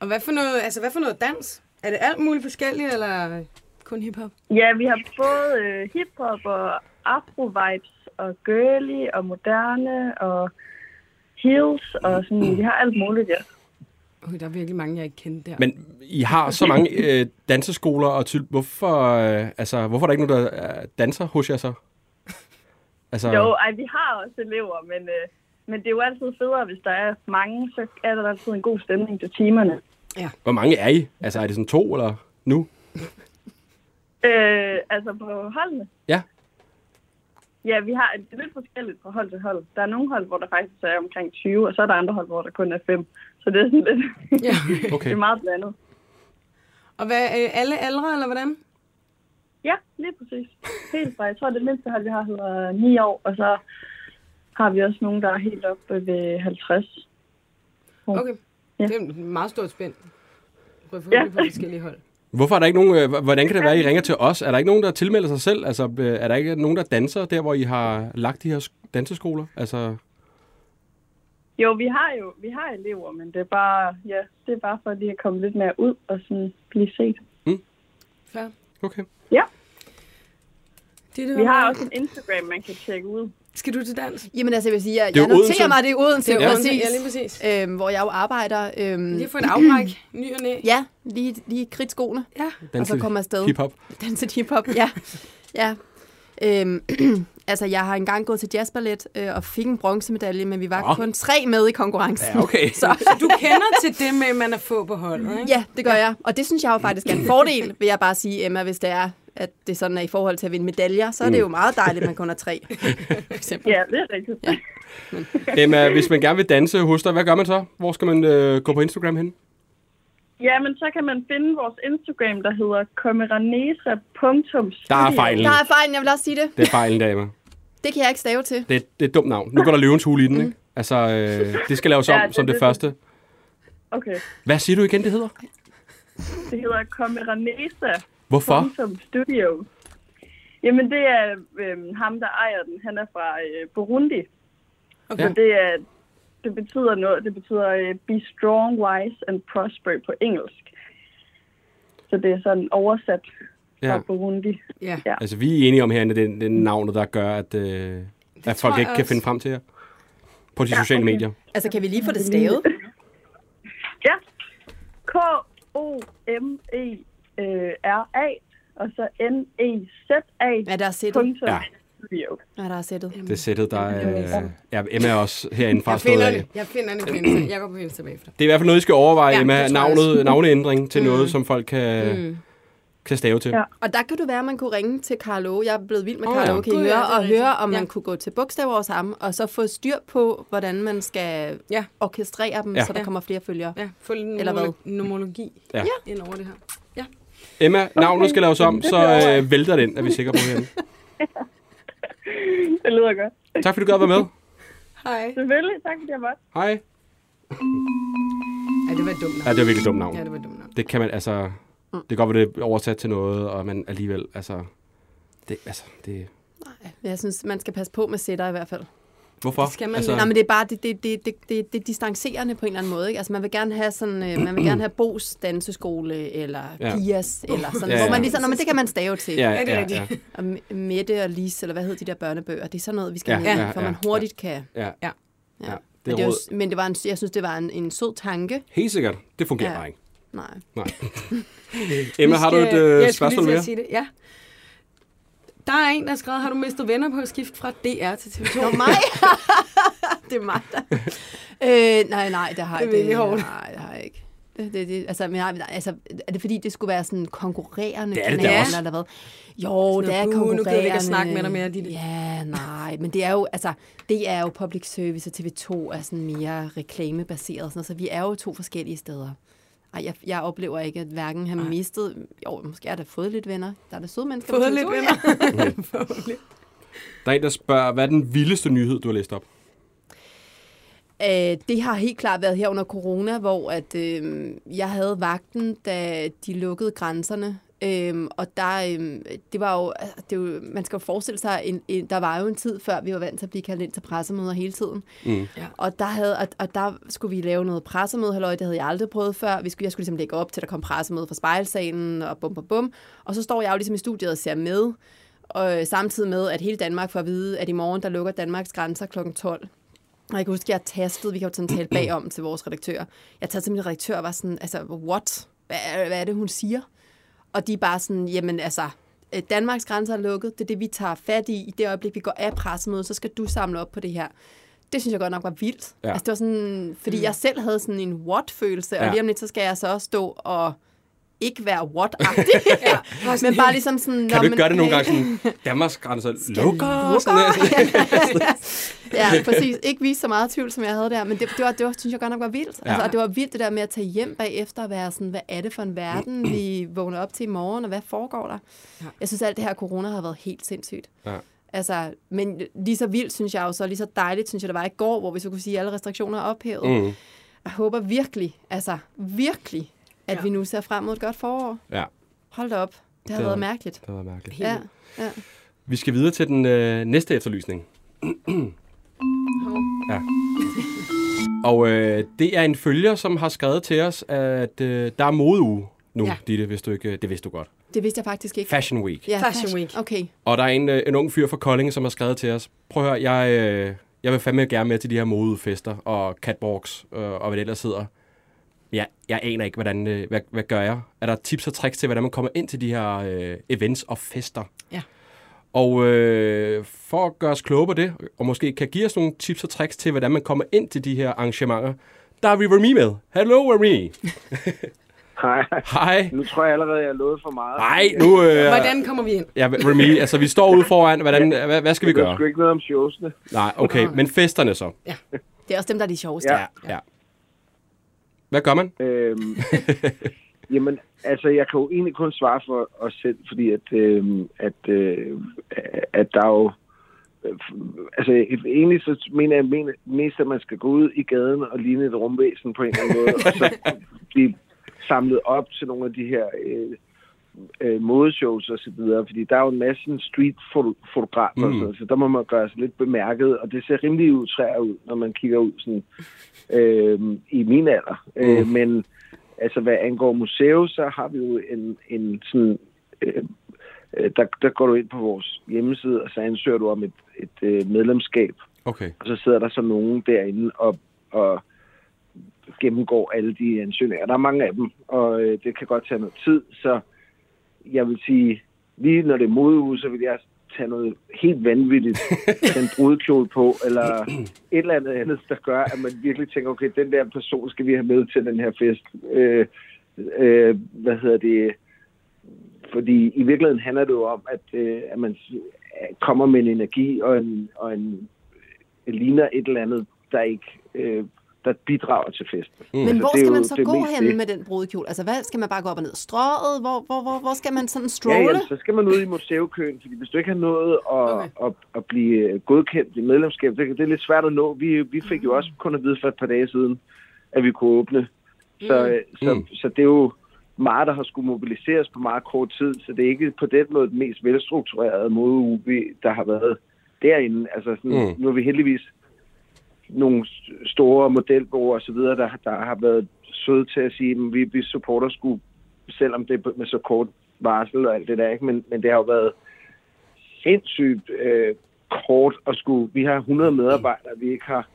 Og hvad for noget, altså, hvad for noget dans? Er det alt muligt forskelligt, eller kun hiphop? ja, vi har både øh, hiphop og afro-vibes og girly og moderne og heels og sådan, vi har alt muligt, ja. Okay, der er virkelig mange, jeg ikke kendte der. Men I har så mange *laughs* øh, danseskoler, og ty- hvorfor, øh, altså, hvorfor er der ikke nogen, der øh, danser hos jer så? Altså, Jo, ej, vi har også elever, men, øh, men det er jo altid federe, hvis der er mange, så er der altid en god stemning til timerne. hvor mange er I? Altså, er det sådan to, eller nu? Øh, altså på holdene? Ja. Ja, vi har det er lidt forskelligt fra hold til hold. Der er nogle hold, hvor der faktisk er omkring 20, og så er der andre hold, hvor der kun er 5. Så det er sådan lidt, Ja. Okay. *laughs* det er meget blandet. Og hvad, øh, alle aldre, eller hvordan? Ja, lige præcis. Helt fra, jeg tror, det mindste hold, vi har, hedder 9 år, og så har vi også nogen, der er helt op ved 50. Okay. Ja. Det er et meget stort spænd. Prøv at få ja. på forskellige hold. Hvorfor er der ikke nogen... Øh, hvordan kan det være, at I ringer til os? Er der ikke nogen, der tilmelder sig selv? Altså, øh, er der ikke nogen, der danser der, hvor I har lagt de her sk- danseskoler? Altså, Jo, vi har jo vi har elever, men det er bare, ja, det er bare for, at de kan komme lidt mere ud og sådan blive set. Fair. okay. Det, det Vi har også en Instagram, man kan tjekke ud. Skal du til dans? Jamen altså, jeg vil sige, jeg, jeg jo noterer Odense. mig, det er Odense, Det ja, er præcis, præcis. Ja, lige præcis. øhm, hvor jeg jo arbejder. Øhm, Lige få en afbræk. Ny og næ. *clears throat* ja, lige, lige kridt skoene, Ja. og så kommer afsted. hip-hop. Danse hiphop, ja. *laughs* ja. Øhm, *clears throat* altså, jeg har engang gået til jazzballet øh, og fik en bronzemedalje, men vi var Nå. kun tre med i konkurrencen. Ja, okay. *laughs* Så, Så du kender til det med, at man er få på holdet, ikke? ja, det gør jeg. Og det synes jeg jo faktisk er en fordel, vil jeg bare sige, Emma, hvis det er, at det sådan er i forhold til at vinde medaljer, så er det jo meget dejligt, at man kun er tre. *laughs* For eksempel. Ja, det er rigtigt. Ja. *laughs* Emma, hvis man gerne vil danse hos dig, hvad gør man så? Hvor skal man øh, gå på Instagram hen? ja, men så kan man finde vores Instagram, der hedder comeranesa.studio. Der er fejlen. Der er fejlen, jeg vil også sige det. Det er fejlen, der, Emma. Det kan jeg ikke stave til. Det, er- det er et dumt navn. Nu går der løvens hule i den, ikke? Altså, øh, det skal laves om Ja, det- som det, det- første. Okay, Hvad siger du igen, det hedder? det hedder Comeranesa. Hvorfor? Som studio. Jamen, det er øhm, ham, der ejer den. Han er fra øh, Burundi. Okay. Så det, er, det betyder noget. Det betyder øh, be strong, wise and prosper på engelsk. Så det er sådan oversat fra Ja. Burundi. Ja. Ja. Altså, vi er enige om herinde, det er, det navnet, der gør, at, øh, at folk ikke kan også. finde frem til jer på de sociale okay. medier. Altså, kan vi lige få det stavet? Ja. K-O-M-E-R-A og så N-E-Z-A. Ja, der er sættet. Ja. Ja, der er sættet. Det er sættet, der er... Ja, Emma er også herinde fra Jeg stået finder af. det. Jeg finder det på Insta. Jeg går på Insta bagefter. Det er i hvert fald noget, I skal overveje, Ja, Emma. Navnet, navneændring til noget, som folk kan, Mm. kan stave til. Ja. Og der kan du være, at man kunne ringe til Carlo. Jeg er blevet vild med Åh, Carlo. ja. Kan I ja, høre, og høre, om Ja. man kunne gå til bogstaver sammen, og så få styr på, hvordan man skal Ja. orkestrere dem, Ja. så der Ja. kommer flere følgere. Ja, få lidt Eller hvad? nomolo- nomologi Ja. ind over det her. Emma, navnet skal laves om, så øh, vælter den, er vi sikre på herinde. *laughs* Det lyder godt. Tak fordi du gad være med. Hej. Selvfølgelig. Tak fordi jeg måtte. Hej. Ja, det var et dumt Ja, navn. det er virkelig et dumt navn. Ja, det var et dumt navn. Det kan man, altså... Det kan godt være, det er oversat til noget, og man alligevel, altså... Det, altså, det... Nej, jeg synes, man skal passe på med sætter i hvert fald. Hvorfor? Det skal man altså. Nej, men det er bare det, det, det, det, det, det er distancerende på en eller anden måde. Ikke? Altså, man vil gerne have sådan, øh, man vil gerne have Bos danseskole, eller Ja. ja. Pias, eller sådan, Ja, ja, hvor ja. man lige sådan, "Nå, men det kan man stave til. Ja, Ja, ja, ja, Og Mette og Lise, eller hvad hedder de der børnebøger, det er sådan noget, vi skal Ja, ja, med, ja, for ja, man hurtigt kan... ja, Ja. ja. Ja. Det er men, det jo, men det var en, jeg synes, det var en, en sød tanke. Helt sikkert. Det fungerer Ja. bare ikke. Nej. Nej. Emma, Vi har du et skal- øh, jeg spørgsmål mere? sige det. Ja. Der er en, der har skrevet, har du mistet venner på at skifte fra DR til TV2? Det var mig. *laughs* det er mig, der... Øh, nej, nej, det har Det jeg er hårdt. Nej, det har jeg ikke. Det, det, det, altså, men, altså, er det fordi, det skulle være sådan konkurrerende Det er det kanaler, også. eller hvad? Jo, det er "Uh, nu gider vi konkurrerende. ikke at snakke med dig mere, Ditte." Ja, nej, men det er jo, altså, det er jo public service, og TV2 er sådan mere reklamebaseret, sådan, så vi er jo to forskellige steder. Ej, jeg, jeg oplever ikke, at hverken har mistet... Jo, måske har der fået lidt venner. Der er der søde mennesker. på Fået TV2, lidt ja. *laughs* *laughs* venner. Der er en, der spørger, hvad er den vildeste nyhed, du har læst op? Øh, det har helt klart været her under corona, hvor at, øh, jeg havde vagten, da de lukkede grænserne. Øhm, og der, øhm, det var jo, altså, det var, man skal jo forestille sig, en, en, der var jo en tid før, vi var vant til at blive kaldt ind til pressemøder hele tiden. Mm. Ja. Og der, havde, og, og der skulle vi lave noget pressemøde, halløj, det havde jeg aldrig prøvet før. Vi skulle, jeg skulle ligesom lægge op til, at der kom pressemøde fra spejlsalen, og bum, bum, bum. Og så står jeg jo ligesom i studiet og ser med, og øh, samtidig med, at hele Danmark får at vide, at i morgen, der lukker Danmarks grænser kl. 12. Og jeg kan huske, at jeg tastede, vi kan jo sådan tale bagom til vores redaktør. Jeg talte til min redaktør og var sådan, altså, what? Hvad hvad er det, hun siger? Og de er bare sådan, jamen altså, øh, Danmarks grænser er lukket, det er det, vi tager fat i. I det øjeblik, vi går af pressemødet, så skal du samle op på det her. Det synes jeg godt nok var vildt. Ja. Altså, det var sådan, fordi jeg selv havde sådan en what-følelse, og Ja. lige om lidt, så skal jeg så også stå og ikke være what-agtig. *laughs* ja. Men bare ligesom sådan... Kan du ikke gøre det nogle gange *laughs* sådan, Danmarks grænser lukker? Sådan der. *laughs* ja, præcis. Ikke vise så meget tvivl, som jeg havde der, men det, det, var, det var, synes jeg godt nok var vildt. Ja. Altså, og det var vildt det der med at tage hjem bagefter og være sådan, hvad er det for en verden, vi vågner op til i morgen, og hvad foregår der? Ja. Jeg synes, alt det her corona har været helt sindssygt. Ja. Altså, men lige så vildt, synes jeg jo så, lige så dejligt, synes jeg, det var i går, hvor vi så kunne sige, at alle restriktioner er ophævet. Mm. Jeg håber virkelig, altså virkelig, at Ja. vi nu ser frem mod et godt forår. Ja. Hold da op. Det har Det været var- mærkeligt. Det var mærkeligt. Ja, ja. Vi skal videre til den øh, næste efterlysning. ja. Og øh, det er en følger, som har skrevet til os, at øh, der er modeuge nu, ja. Ja. Ditte, hvis du ikke, det vidste du godt. Det vidste jeg faktisk ikke. Fashion Week. Ja, Fashion Week. Okay. Og der er en, øh, en ung fyr fra Kolding, som har skrevet til os, prøv at høre, jeg, øh, jeg vil fandme gerne med til de her modefester og catwalks øh, og hvad det ellers hedder. Ja, jeg aner ikke, hvordan, øh, hvad, hvad gør jeg? Er der tips og tricks til, hvordan man kommer ind til de her øh, events og fester? Ja. Og øh, for at gøre os kloge på det, og måske kan give os nogle tips og tricks til, hvordan man kommer ind til de her arrangementer, der er vi Remy med. Hallo, Remy. *laughs* Hej. Hej. Nu tror jeg allerede, jeg har lovet for meget. Nej, nu... Øh, Hvordan kommer vi ind? Ja, Remy, altså vi står ude foran. Hvordan, hvad, hvad skal vi Jeg ved gøre? sgu ikke noget om showsene. Nej, okay, men festerne så. Det er også dem, der er de sjoveste. Ja. Ja. Hvad gør man? Øhm, *laughs* jamen, altså, jeg kan jo egentlig kun svare for os selv, fordi at, øhm, at, øh, at der er jo... øh, Altså, egentlig så mener jeg mener, mest, at man skal gå ud i gaden og ligne et rumvæsen på en eller anden måde, og så *laughs* blive samlet op til nogle af de her øh, øh, modeshows og så videre, fordi der er jo en masse street-fotografer, Mm. og sådan, noget, så der må man gøre sig lidt bemærket, og det ser rimelig utræer ud, når man kigger ud sådan, øh, i min alder. Mm. Øh, men altså, hvad angår museum, så har vi jo en, en sådan... Øh, øh, der, der går du ind på vores hjemmeside, og så ansøger du om et, et øh, medlemskab, Okay. og så sidder der så nogen derinde og, og gennemgår alle de ansøgninger. Der er mange af dem, og øh, det kan godt tage noget tid, så jeg vil sige, lige når det er modeuge, så vil jeg tage noget helt vanvittigt, *laughs* en brudekjole på, eller et eller andet andet, der gør, at man virkelig tænker, okay, den der person skal vi have med til den her fest. Øh, øh, hvad hedder det? Fordi i virkeligheden handler det jo om, at, øh, at man kommer med en energi og en, og en ligner et eller andet, der ikke øh, der bidrager til festen. Mm. Men Altså, hvor skal man så det gå hen det. med den brudekjole? Altså, hvad skal man bare gå op og ned ad strøget? Hvor, hvor, hvor, hvor skal man sådan strolle? ja, så skal man ud i museumkøen, fordi hvis du ikke har nået at, Okay. okay. at, at blive godkendt i medlemskab, det, det er lidt svært at nå. Vi, vi fik jo også kun at vide for et par dage siden, at vi kunne åbne. Så, mm. så, Mm. så det er jo meget, der har skulle mobiliseres på meget kort tid, så det er ikke på den måde den mest velstrukturerede modeuge, der har været derinde. Altså sådan, Mm. mm. nu er vi heldigvis nogle store modelbureauer og så videre, der, der har været søde til at sige, at vi, vi supporter skulle, selvom det er med så kort varsel og alt det der, ikke? Men, men det har jo været sindssygt øh, kort at skulle... Vi har 100 medarbejdere, vi ikke har...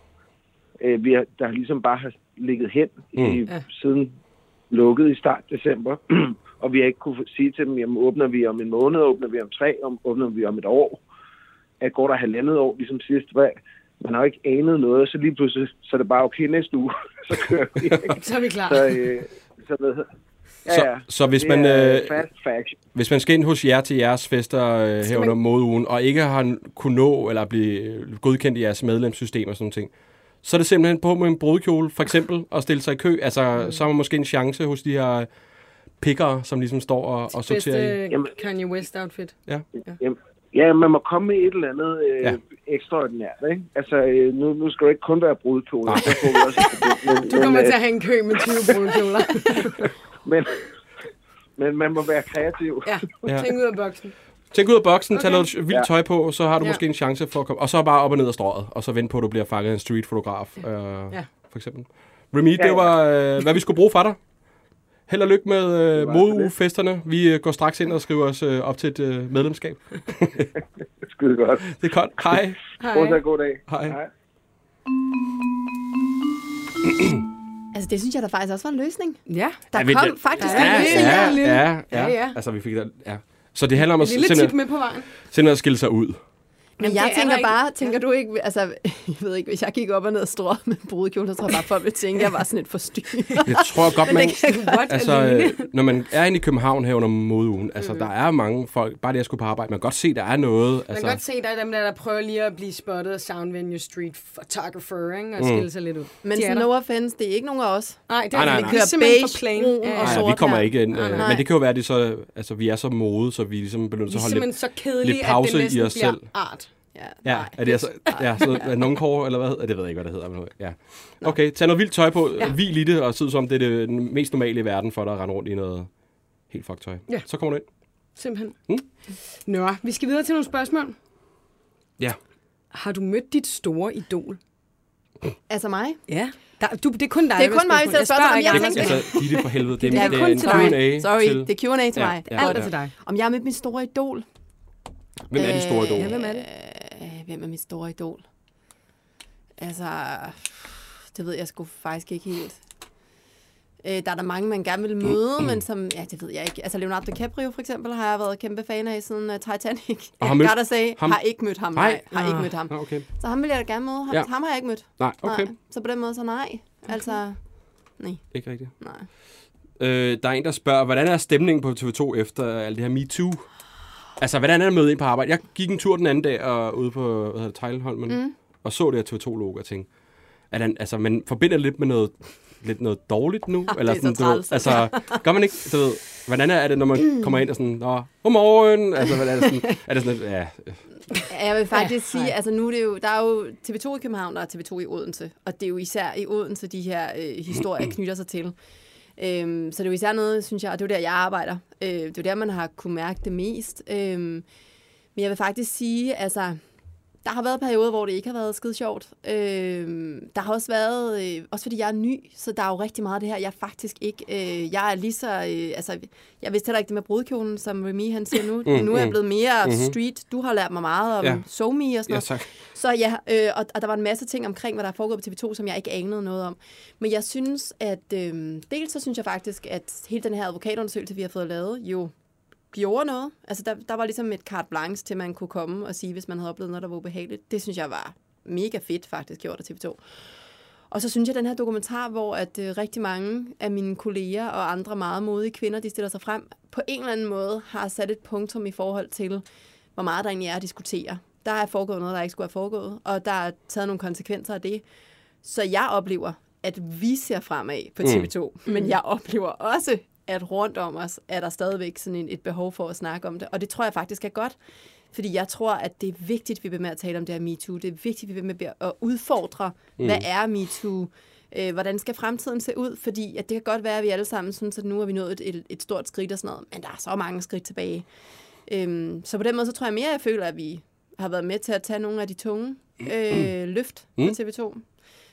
Øh, vi har, der ligesom bare har ligget hen mm. i, Ja. siden lukket i start december, *clears throat* og vi har ikke kunne sige til dem, jamen åbner vi om en måned, åbner vi om tre, om, åbner vi om et år. At går der halvandet år, ligesom sidst, hvad, man har jo ikke anet noget, så lige pludselig, så er det bare okay næste uge, *laughs* så kører vi. Ikke? *laughs* Så er vi klar. Så, øh, så, ja, Så- ja. så hvis Det man, øh, fast. Hvis man skal ind hos jer til jeres fester øh, her under man- modeugen, og ikke har kunnet nå eller blive øh, godkendt i jeres medlemssystem og sådan noget, så er det simpelthen på med en brudkjole, for eksempel, og stille sig i kø. Altså, så har man måske en chance hos de her pickere, som ligesom står og, og sorterer i. Jamen- Kanye West outfit. Ja, man må komme med et eller andet øh, Ja. ja. ekstraordinært, ikke? Altså, øh, nu, nu skal du ikke kun være brudkjole, Nej. så får vi også. Men, Du kommer men, til at have en kø med 20 brudkjoler. *laughs* men, men man må være kreativ. Ja, Ja. tænk ud af boksen. Tænk ud af boksen, okay. tag noget vildt Ja. tøj på, så har du Ja. måske en chance for at komme. Og så bare op og ned ad strået, og så vente på, at du bliver fanget af en streetfotograf, øh, Ja. for eksempel. Remy, det ja. var, øh, hvad vi skulle bruge for dig. Held og lykke med øh, var modugefesterne. Vi øh, går straks ind og skriver os øh, op til et øh, medlemskab. *laughs* Skide godt. Det er godt. Hej. Hej. god dag. Hej. *clears throat* Altså, det synes jeg da faktisk også var en løsning. Ja, Der Ja, kom faktisk Ja, en løsning. ja, ja, ja, Ja, ja. Altså, vi fik der, ja. Så det handler om at lille tip simpelthen, med på vejen. simpelthen at skille sig ud. Men Jamen, jeg det er tænker der bare, ikke. tænker du ikke, altså, *laughs* jeg ved ikke, hvis jeg gik op og ned og strået med brudekjole, så tror jeg bare, folk ville tænke, at jeg var sådan et forstyrret. Jeg tror godt, *laughs* man... *laughs* Altså, øh, når man er inde i København her under modeugen, altså, der er mange folk, bare det at skulle på arbejde, man kan godt se, der er noget. Man Altså, kan godt se, der er dem der, der prøver lige at blive spottet af Sound Venue Street Photographer, ikke? og skille sig lidt ud. Men sådan no offense, det er ikke nogen af os. Nej, det er Nej, nej, nej, nej. nej. Kører simpelthen beige, for plain. Ja, og ja. Nej, sort vi kommer her. ikke ind. Nej, Øh, nej. men det kan jo være, at de så, altså, vi er så mode, så vi ligesom bliver nødt Vi til er at holde simpelthen lidt... så kedelige, lidt pause at i det os selv. art. Ja, Ja, nej. er det altså, ja, så er nogen kår, eller hvad? Det ved jeg ikke, hvad det hedder. Men, ja. Okay, tag noget vildt tøj på, Ja. hvil i det, og sid som det er det mest normale i verden for dig at rende rundt i noget helt fuck tøj. Ja. Så kommer du ind. Simpelthen. Mm. Nå, vi skal videre til nogle spørgsmål. Ja. Har du mødt dit store idol? Altså mig? Ja. Der, du, det er kun dig, Det er der kun mig, stiller spørgsmål. spørger Jeg ikke tænkte- andre. Altså, Ditte for helvede. Det, Det er det kun en til dig. Q&A Sorry, til... det er Q&A til Ja, mig. ja. Alt er til dig. Om jeg har mødt min store idol? Hvem er dit store idol? Ja, hvem er det? Øh, hvem er mit store idol? Altså, det ved jeg sgu faktisk ikke helt. Øh, der er der mange, man gerne vil møde, men som, ja, det ved jeg ikke. Altså Leonardo DiCaprio for eksempel har jeg været kæmpe fan af siden uh, Titanic. Og har jeg mødt sige, ham? har ikke mødt ham, Nej? nej. Har ikke Ah, mødt ham. Okay. Så ham vil jeg da gerne møde. Ham, Ja. ham har jeg ikke mødt. Nej, okay. Nej. Så på den måde, så nej. Altså, Ikke rigtigt. nej. Øh, der er en, der spørger, hvordan er stemningen på TV2 efter alt det her MeToo? Altså, hvordan er det at møde ind på arbejde? Jeg gik en tur den anden dag og ude på hvad hedder det, Tejlholmen, mm. og så det her TV2-logo og tænkte, er den, altså, man forbinder det lidt med noget, lidt noget dårligt nu? *laughs* det er så du ved, træls. altså, gør man ikke, du ved, hvordan er det, når man kommer ind og sådan, Nå, godmorgen, altså, hvad er det sådan, er det sådan, ja, Jeg vil faktisk Ja, nej. sige, altså nu er det jo, der er jo TV2 i København, og TV2 i Odense. Og det er jo især i Odense, de her øh, historier *clears throat* knytter sig til. Øhm, så det er jo især noget, synes jeg, og det er jo der, jeg arbejder. Øh, det er jo der, man har kunne mærke det mest. Øhm, men jeg vil faktisk sige, altså, der har været perioder, hvor det ikke har været skide sjovt. Øhm, der har også været, øh, også fordi jeg er ny, så der er jo rigtig meget af det her, jeg faktisk ikke, øh, jeg er lige så, øh, altså, jeg vidste heller ikke det med brudkjolen, som Remy han siger nu. Mm, nu er jeg mm. blevet mere Mhm. street. Du har lært mig meget om Ja. ja. SoMe og sådan ja noget. tak. Så ja, øh, og, og der var en masse ting omkring, hvad der er foregået på TV2, som jeg ikke anede noget om. Men jeg synes, at øh, dels så synes jeg faktisk, at hele den her advokatundersøgelse, vi har fået lavet, jo gjorde noget. Altså der, der var ligesom et carte blanche til, at man kunne komme og sige, hvis man havde oplevet noget, der var ubehageligt. Det synes jeg var mega fedt faktisk gjort af TV2. Og så synes jeg, at den her dokumentar, hvor at øh, rigtig mange af mine kolleger og andre meget modige kvinder, de stiller sig frem, på en eller anden måde har sat et punktum i forhold til, hvor meget der egentlig er at diskutere. Der er foregået noget, der ikke skulle have foregået, og der er taget nogle konsekvenser af det. Så jeg oplever, at vi ser fremad på TV2, mm. men jeg oplever også, at rundt om os er der stadigvæk sådan en, et behov for at snakke om det. Og det tror jeg faktisk er godt, fordi jeg tror, at det er vigtigt, at vi bliver med at tale om det her MeToo. Det er vigtigt, at vi bliver med at udfordre, mm. hvad er MeToo? Øh, hvordan skal fremtiden se ud? Fordi at det kan godt være, at vi alle sammen synes, at nu har vi nået et, et, stort skridt og sådan noget, men der er så mange skridt tilbage. Øhm, så på den måde, så tror jeg mere, at jeg føler, at vi har været med til at tage nogle af de tunge øh, løft på Mm. TV2.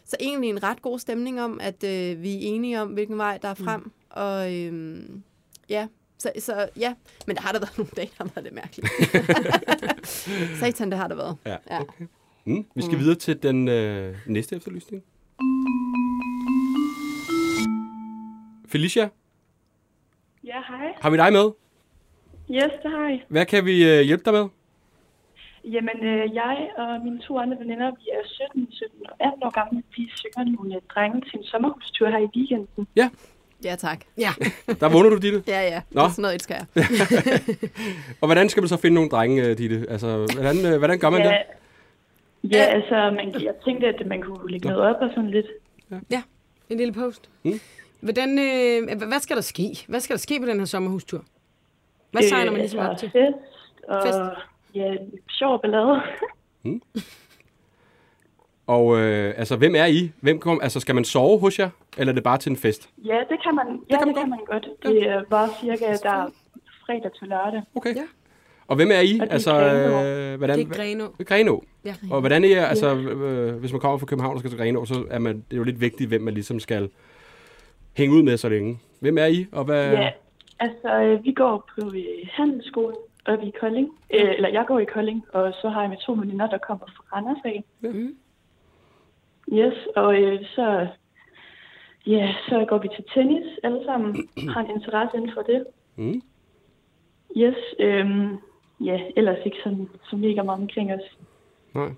Så egentlig en ret god stemning om, at øh, vi er enige om, hvilken vej der er frem. Mm. Og øhm, ja, så, så ja, men der har der været nogle dage, der har været lidt mærkeligt. *laughs* Satan, det har der været. Ja, Ja. okay. Mm. Vi skal videre til den øh, næste efterlysning. Felicia, Ja, hej. har vi dig med? Yes, det har I. Hvad kan vi øh, hjælpe dig med? Jamen, øh, jeg og mine to andre veninder, vi er 17, 17 og 18 år gamle. Vi synger nogle øh, drenge til en sommerhustur her i weekenden. Ja, tak. Ja. *laughs* Der vundet du, Ditte. Ja, ja. Nå. Det er sådan noget, elsker jeg. *laughs* Og hvordan skal man så finde nogle drenge, øh, Ditte? Altså, hvordan, øh, hvordan gør man ja, det? ja, altså, man, jeg tænkte, at man kunne lægge noget op og sådan lidt. En lille post. Mm. Hvordan, øh, hvad skal der ske? Hvad skal der ske på den her sommerhustur? Hvad signer man ligesom altså, op til? Fest og Fest. Ja, sjov ballade. Og øh, altså, hvem er I? Hvem kom, altså, skal man sove hos jer, eller er det bare til en fest? ja, det kan man, ja, kan man det kan man godt. Det er bare cirka, der er fredag til lørdag. Okay. Ja. Og hvem er I? Og det er altså, øh, hvordan, Det er Grenå. Grenå. Ja. Og hvordan er I, altså, øh, hvis man kommer fra København og skal til Grenå, så er man, det er jo lidt vigtigt, hvem man ligesom skal hænge ud med så længe. Hvem er I, og hvad... Ja, altså øh, vi går på øh, handelsskolen oppe i Kolding. Øh, eller jeg går i Kolding, og så har jeg med to veninder, der kommer fra Randers af. Mm. Yes, og øh, så, ja, så går vi til tennis alle sammen. *clears throat* Har en interesse inden for det. Mm. Yes, øhm, ja, ellers ikke sådan, så mega meget omkring os. Nej.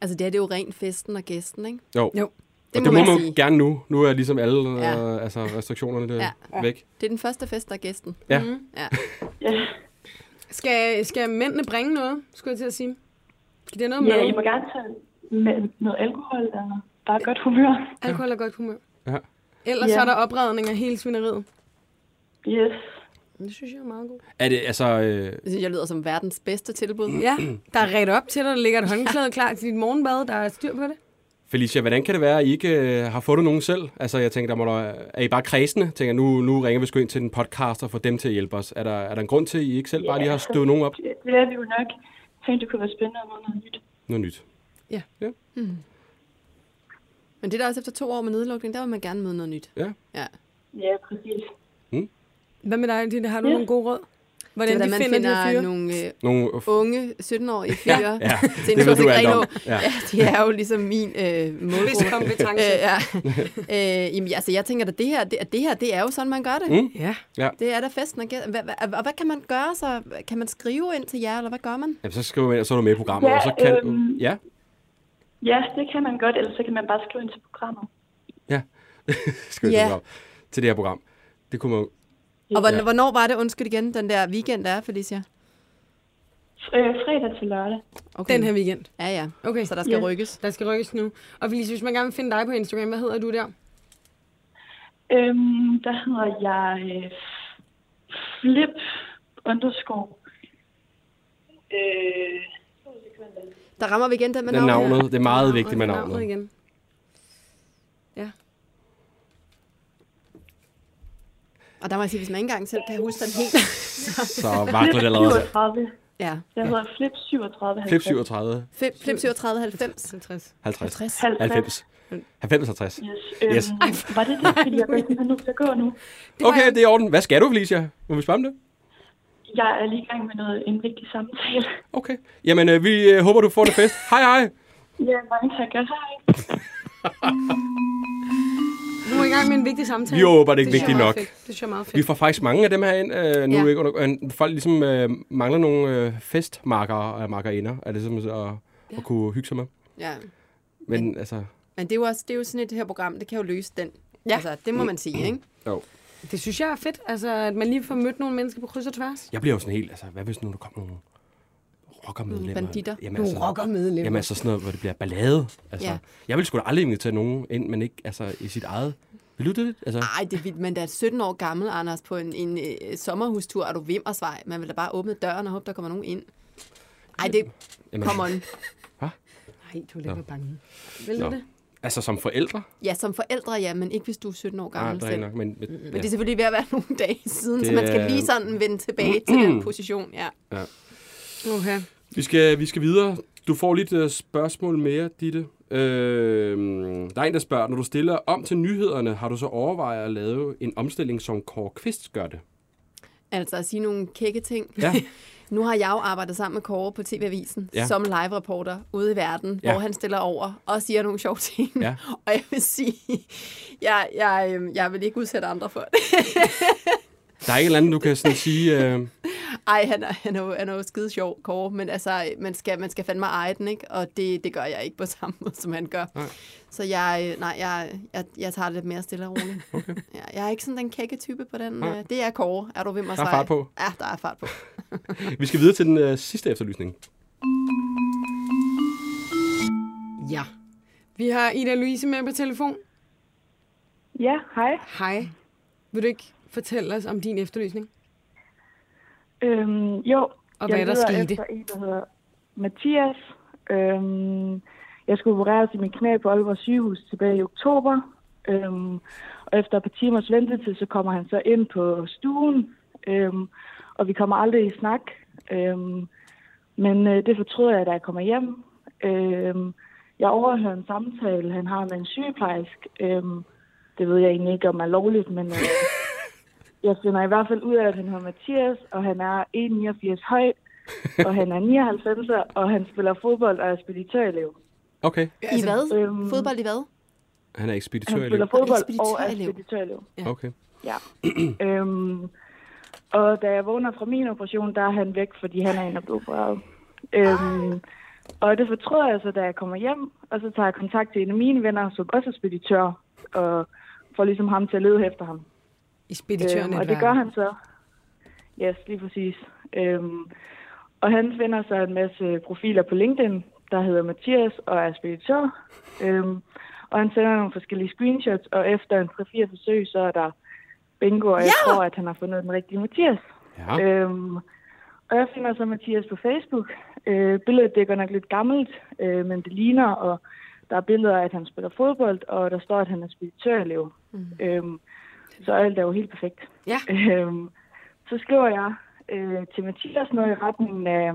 Altså, det er det jo rent festen og gæsten, ikke? Jo. Jo. Det og må det må man man sige. gerne nu. Nu er ligesom alle Ja. øh, altså restriktionerne Ja. væk. Det er den første fest, der er gæsten. Ja. Mm. Ja. *laughs* Ja, Skal, skal mændene bringe noget, skulle jeg til at sige? Skal det have noget ja med? I må gerne tage med noget alkohol og bare godt humør. Alkohol er godt humør. Ja. Ellers Ja. så er der opredning af hele svineriet. Yes. Det synes jeg er meget godt. Er det, altså... Øh, Det synes jeg lyder som verdens bedste tilbud. Ja, der er ret op til dig. Der ligger et håndklæde klar til dit morgenbad. Der er styr på det. Felicia, hvordan kan det være, at I ikke øh, har fundet nogen selv? Altså, jeg tænker, der må der, er I bare kredsende? Jeg tænker, nu, nu ringer vi sgu ind til en podcast og får dem til at hjælpe os. Er der, er der en grund til, at I ikke selv bare lige har støvet nogen op? Det, det er vi jo nok. Jeg tænkte, det kunne være spændende at noget nyt. Noget nyt. Men det er da også efter to år med nedlukning, der vil man gerne møde noget nyt. Ja. Ja. Ja, præcis. Hvad med dig? Har du Ja. nogle gode råd? Hvordan det er, de man finder, finder nogle øh, Nogle, unge 17-årige fyre ja, til det en ved du alt Grenaa. om. Ja. Ja, de er jo ligesom min øh, målgruppe. Hvis kompetence. Øh, *laughs* ja. øh, jamen, altså, jeg tænker, at det her, det, at det her, det er jo sådan, man gør det. Mm. Ja. Det er da festen. Og, hvad, hvad, og hvad kan man gøre så? Kan man skrive ind til jer, eller hvad gør man? Jamen, så skriver man så er du med i programmet. Ja, og så kan, øhm, ja, Ja, det kan man godt, ellers så kan man bare skrive ind til programmet. Ja. *laughs* ja. til det her program. Det kunne man Og hvornår, Ja. hvornår var det, undskyld igen, den der weekend der er, Felicia? Øh, fredag til lørdag. Okay. Den her weekend. Ja, ja. Okay, Så der skal Ja. rykkes. der skal rykkes nu. Og Felicia, hvis man gerne vil finde dig på Instagram, hvad hedder du der? Øhm, der hedder jeg øh, flip underscore. Øh, Der rammer vi igen den med navnet. navnet, det er meget vigtigt med navnet navnet. igen. Ja. Og der må jeg sige, hvis man ikke engang selv kan huske den helt. *laughs* Så vakler det allerede. 37. Ja. Jeg hedder flip 37. Flip 37, Flip, flip 37 90. 50. 50, 50. 90, 90, 50. Yes. Øhm, Yes. Var det det, fordi jeg var nødt til at gå nu? Okay, det er i orden. Hvad skal du, Felicia? Må vi spørge om det? Jeg er lige i gang med noget, en vigtig samtale. Okay. Jamen, øh, vi øh, håber, du får det fest. Hej, hej. Ja, mange tak. og Hej. *laughs* Du er i gang med en vigtig samtale. Vi det er ikke vigtigt nok. fedt. Det synes jeg er meget Vi fedt. får faktisk mange af dem her ind øh, nu, Ja. ikke? Og, og folk ligesom øh, mangler nogle øh, festmarker og markerinder, er det simpelthen at, Ja. at kunne hygge sig med. Ja. Men altså, Men det er jo også det er jo sådan et det her program, det kan jo løse den. Ja. Altså, det må man sige, ikke? jo. Det synes jeg er fedt, altså, at man lige får mødt nogle mennesker på kryds og tværs. Jeg bliver jo sådan helt, altså, hvad hvis nu der kommer nogle rockermedlemmer? banditter. Jamen, Nogle altså, rockermedlemmer. Jamen altså sådan noget, hvor det bliver ballade. Altså, Ja. ja. Jeg vil sgu da aldrig invitere nogen ind, men ikke altså, i sit eget. Vil du det? Altså, Ej, det er vildt, men der er 17 år gammel, Anders, på en, en øh, sommerhustur, og du Vimmersvej. Man vil da bare åbne døren og håbe, der kommer nogen ind. Ej, det... jamen, Come on. Nej, du er lidt for bange. Vil du det? altså som forældre? Ja, som forældre, ja, men ikke hvis du er 17 år Nej, gammel det er selv. nok, men, men, Men det er selvfølgelig ved at være *laughs* nogle dage siden, det så man skal lige sådan vende tilbage til den *clears throat* position. Ja. Okay. Vi skal, vi skal videre. Du får lidt uh, spørgsmål mere, Ditte. Øh, der er en, der spørger, når du stiller om til nyhederne, har du så overvejet at lave en omstilling, som Kåre Kvist gør det? Altså at sige nogle kække ting. Ja. *laughs* Nu har jeg jo arbejdet sammen med Kåre på TV-avisen Ja. som live-reporter ude i verden, Ja. ja. hvor han stiller over og siger nogle sjove ting. Ja. *laughs* Og jeg vil sige, jeg, jeg, øhm, jeg vil ikke udsætte andre for det. *laughs* Der er ikke et eller andet, du kan sådan sige... Øh, Ej, han er, han er, jo, han er jo skide sjov, Kåre, men altså, man skal, man skal fandme eje den, ikke? Og det, det gør jeg ikke på samme måde, som han gør. Nej. Så jeg, nej, jeg, jeg, jeg tager det lidt mere stille og roligt. Okay. Ja, jeg er ikke sådan den kække type på den. Nej. øh, Det er Kåre. Er du ved mig Der er fart på. Ja, der er fart på. *laughs* vi skal videre til den øh, sidste efterlysning. Ja. Vi har Ida Louise med på telefon. Ja, hej. Hej. Vil du ikke fortælle os om din efterlysning? Øhm, jo, Og jeg hvad der leder skete? efter en, der hedder Mathias. Øhm, jeg skulle opereres i min knæ på Aalborg sygehus tilbage i oktober. Øhm, og efter et par timers ventetid, så kommer han så ind på stuen. Øhm, og vi kommer aldrig i snak. Øhm, men øh, det fortryder jeg, da jeg kommer hjem. Øhm, jeg overhører en samtale, han har med en sygeplejerske. Øhm, det ved jeg egentlig ikke, om er lovligt, men øh, jeg finder i hvert fald ud af, at han hedder Mathias, og han er 1,89 høj, og han er 99, og han spiller fodbold og er speditørelev. Okay. I hvad? øhm, Fodbold i hvad? Han er Han ekspeditør. spiller fodbold og er ekspeditørelev. speditørelev. Okay. Ja. *clears throat* øhm, og da jeg vågner fra min operation, der er han væk, fordi han er en af blevet opereret. Øhm, og det fortrøder jeg så, da jeg kommer hjem, og så tager jeg kontakt til en af mine venner, som også er speditør, og får ligesom ham til at lede efter ham. I speditørnetværket. Øhm, og det gør han så. Yes, lige præcis. Øhm, og han finder så en masse profiler på LinkedIn, der hedder Mathias og er speditør. Øhm, og han sender nogle forskellige screenshots, og efter en 3-4 forsøg, så er der bingo, og jeg tror, at han har fundet den rigtige Mathias. Ja. Øhm, og jeg finder så Mathias på Facebook. Øh, billedet det er godt nok lidt gammelt, øh, men det ligner, og Der er billeder af, at han spiller fodbold, og der står, at han er speditørelev. Mm. Øhm, så alt er jo helt perfekt. Ja. *laughs* Øhm, så skriver jeg øh, til Mathias noget i retningen af,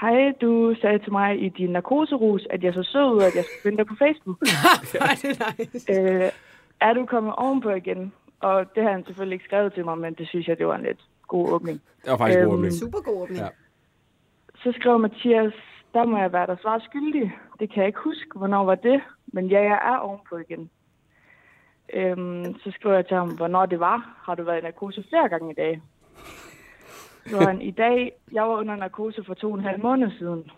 Hej, du sagde til mig i din narkoserus, at jeg så sød ud, at jeg skulle finde dig på Facebook. *laughs* Er det nice. øh, er du kommet ovenpå igen? Og det har han selvfølgelig ikke skrevet til mig, men det synes jeg, det var en lidt god åbning. Det var faktisk en god Øhm, åbning. Super god åbning. Ja. Ja. Så skrev Mathias, der må jeg være der svar skyldig. Det kan jeg ikke huske, hvornår var det, men ja, jeg er ovenpå igen. Øhm, så skriver jeg til ham, hvornår det var. Har du været i narkose flere gange i dag? Så han, i dag, jeg var under narkose for to og en halv måned siden.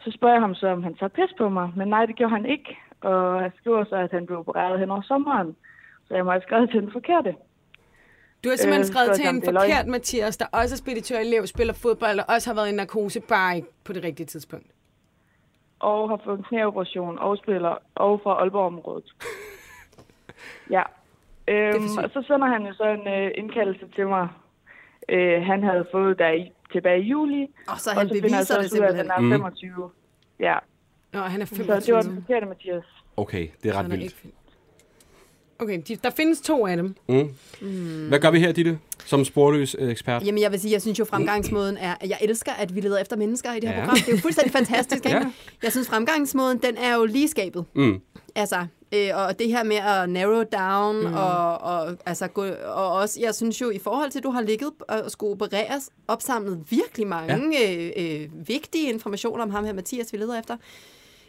Så spørger jeg ham så, om han tager pis på mig, men nej, det gjorde han ikke. Og jeg skriver så, at han blev opereret hen over sommeren. Så jeg må have skrevet til den forkerte. Du har simpelthen Øh, skrevet til en løgn. forkert Mathias, der også er speditør elev, spiller fodbold, og også har været i narkose, bare ikke på det rigtige tidspunkt. og har fået en knæoperation og spiller og fra Aalborg-området. Ja. Øhm, og så sender han jo så en øh, indkaldelse til mig. Øh, han havde fået der i, tilbage i juli. Og så og han så finder jeg så beviser det også ud at simpelthen. han er Mm. 25. Ja, Nå, han er så det var 25. den forkerte, Mathias. Okay, det er ret er vildt. ikke. Okay, de, der findes to af dem. Mm. Hvad gør vi her, Ditte, som sporløs øh, ekspert? Jamen, jeg vil sige, jeg synes jo, fremgangsmåden er... Jeg elsker, at vi leder efter mennesker i det her Ja. program. Det er jo fuldstændig fantastisk, *laughs* ikke? Ja. Jeg synes, fremgangsmåden, den er jo lige skabet. Mm. Altså, øh, og det her med at narrow down, mm. og, og, altså, gå, og også, jeg synes jo, i forhold til, at du har ligget og skulle opereres, opsamlet virkelig mange ja. øh, øh, vigtige informationer om ham her, Mathias, vi leder efter.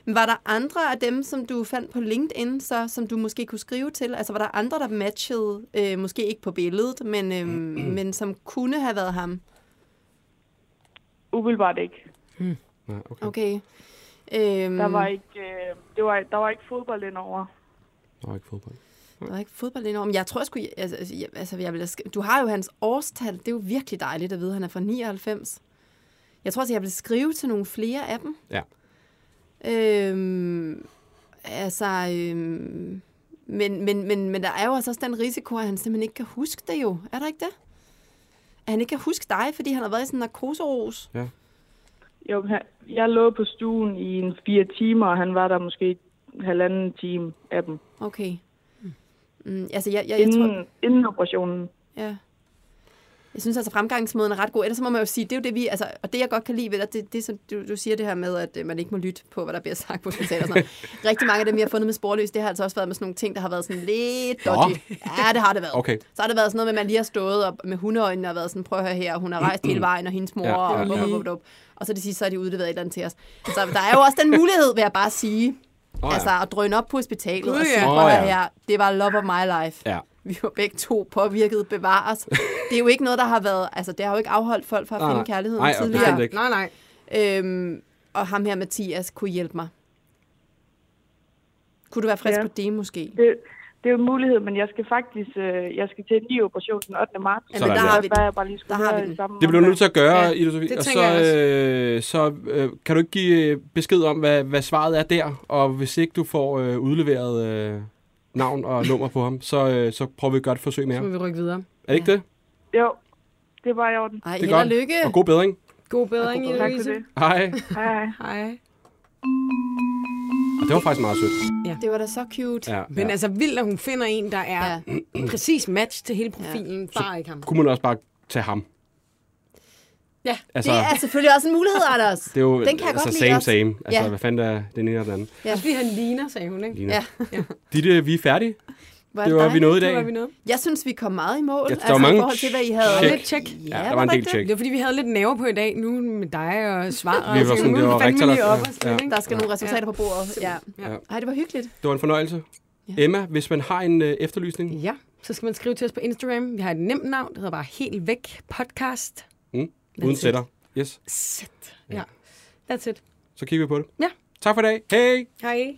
Men Var der andre af dem, som du fandt på LinkedIn, så, som du måske kunne skrive til? Altså, var der andre, der matchede, øh, måske ikke på billedet, men, øh, men som kunne have været ham? Umiddelbart ikke. Nej, okay. Okay. Øhm, Der var ikke, øh, det var, der var ikke fodbold indover. Der var ikke fodbold. Der er ikke fodbold indover. Men jeg tror sgu, jeg- altså, altså, jeg, altså, jeg vil, du har jo hans årstal. Det er jo virkelig dejligt at vide, at han er fra 99. Jeg tror også, jeg vil skrive til nogle flere af dem. Ja. Øhm, altså, øhm, men, men, men, men der er jo altså også den risiko, at han simpelthen ikke kan huske det jo. Er der ikke det? At han ikke kan huske dig, fordi han har været i sådan en narkoseros. Jo, jeg lå på stuen i en fire timer, og han var der måske halvanden time af dem. Okay. Mm, altså, jeg, jeg, jeg tror... Inden, inden operationen. Ja. Jeg synes altså, fremgangsmåden er ret god. Ellers så må man jo sige, det er jo det, vi... Altså, og det, jeg godt kan lide ved dig, det, det som du, du siger det her med, at øh, man ikke må lytte på, hvad der bliver sagt på hospitalet og sådan noget. Rigtig mange af dem, vi har fundet med sporløs, det har altså også været med sådan nogle ting, der har været sådan lidt dodgy. Ja, det har det været. Okay. Så har det været sådan noget med, at man lige har stået op med hundeøjnene og været sådan, prøv at høre her, hun har *clears throat* rejst hele vejen, og hendes mor, Ja, ja, ja, ja, og, ja. bup, bup, bup, og så det sidste, så har de udleveret et eller andet til os. Så der er jo også den mulighed, vil jeg bare sige, Åh, ja. altså at drøne op på hospitalet og sige, ja. prøv Åh, at ja. her, det var love of my life. Ja. Vi var begge to påvirket bevares. Det er jo ikke noget, der har været... Altså, det har jo ikke afholdt folk fra at Nej, finde kærligheden Nej, og tidligere. ikke. Nej, nej. Øhm, og ham her, Mathias, kunne hjælpe mig. Kunne du være frisk Ja. på det, måske? Det, det er jo en mulighed, men jeg skal faktisk øh, jeg skal til en ny operation den 8. marts. Jamen, Sådan der der. har vi er jeg bare lige skulle Der har vi høre den. i samme Det bliver du nødt til at gøre, Ja, ja, Ida Sofie. det Og så, øh, så øh, kan du ikke give øh, besked om, hvad, hvad svaret er der. Og hvis ikke du får øh, udleveret øh, navn og nummer på ham, så, øh, så prøver vi at gøre et forsøg med Så må vi rykke videre. Er det ikke det? Jo, det var i orden. Ej, Det er og godt. lykke. Og god bedring. God bedring, God Tak for Louise. det. Hej. Hej, hej. Og det var faktisk meget sødt. Det var da så cute. Ja, Men ja. altså vildt, at hun finder en, der er Ja. *clears throat* præcis match til hele profilen. Bare ikke ham. Kunne man også bare tage ham? Ja, Altså, Det er selvfølgelig også en mulighed, Anders. det er jo Den kan jeg altså, godt lide same, også. same. Altså, Ja. hvad fanden er den ene og den anden? Ja. Også fordi han ligner, sagde hun, ikke? Lina. Ja. Ditte, vi er færdige. Hvor Det var vi nåede i Det var dag. vi noget. Jeg synes, vi kom meget i mål. Ja, der var mange i forhold til, hvad I havde. check. Lidt tjek. Ja, der var en del det? check. Det var fordi, vi havde lidt nerver på i dag. Nu med dig og svar. Vi var sådan, det var rigtig lige op ja, og sådan, ja. ikke? Der skal nogle resultater på bordet. Ja. Ja. Ej, det var hyggeligt. Det var en fornøjelse. Ja. Emma, hvis man har en øh, efterlysning, Ja, så skal man skrive til os på Instagram. Vi har et nemt navn. Det hedder bare Helt Væk Podcast. mm, uden sætter, yes, Sæt. Ja. That's it. så kigger vi på det. Ja. Tak for i dag. Hej! Hej.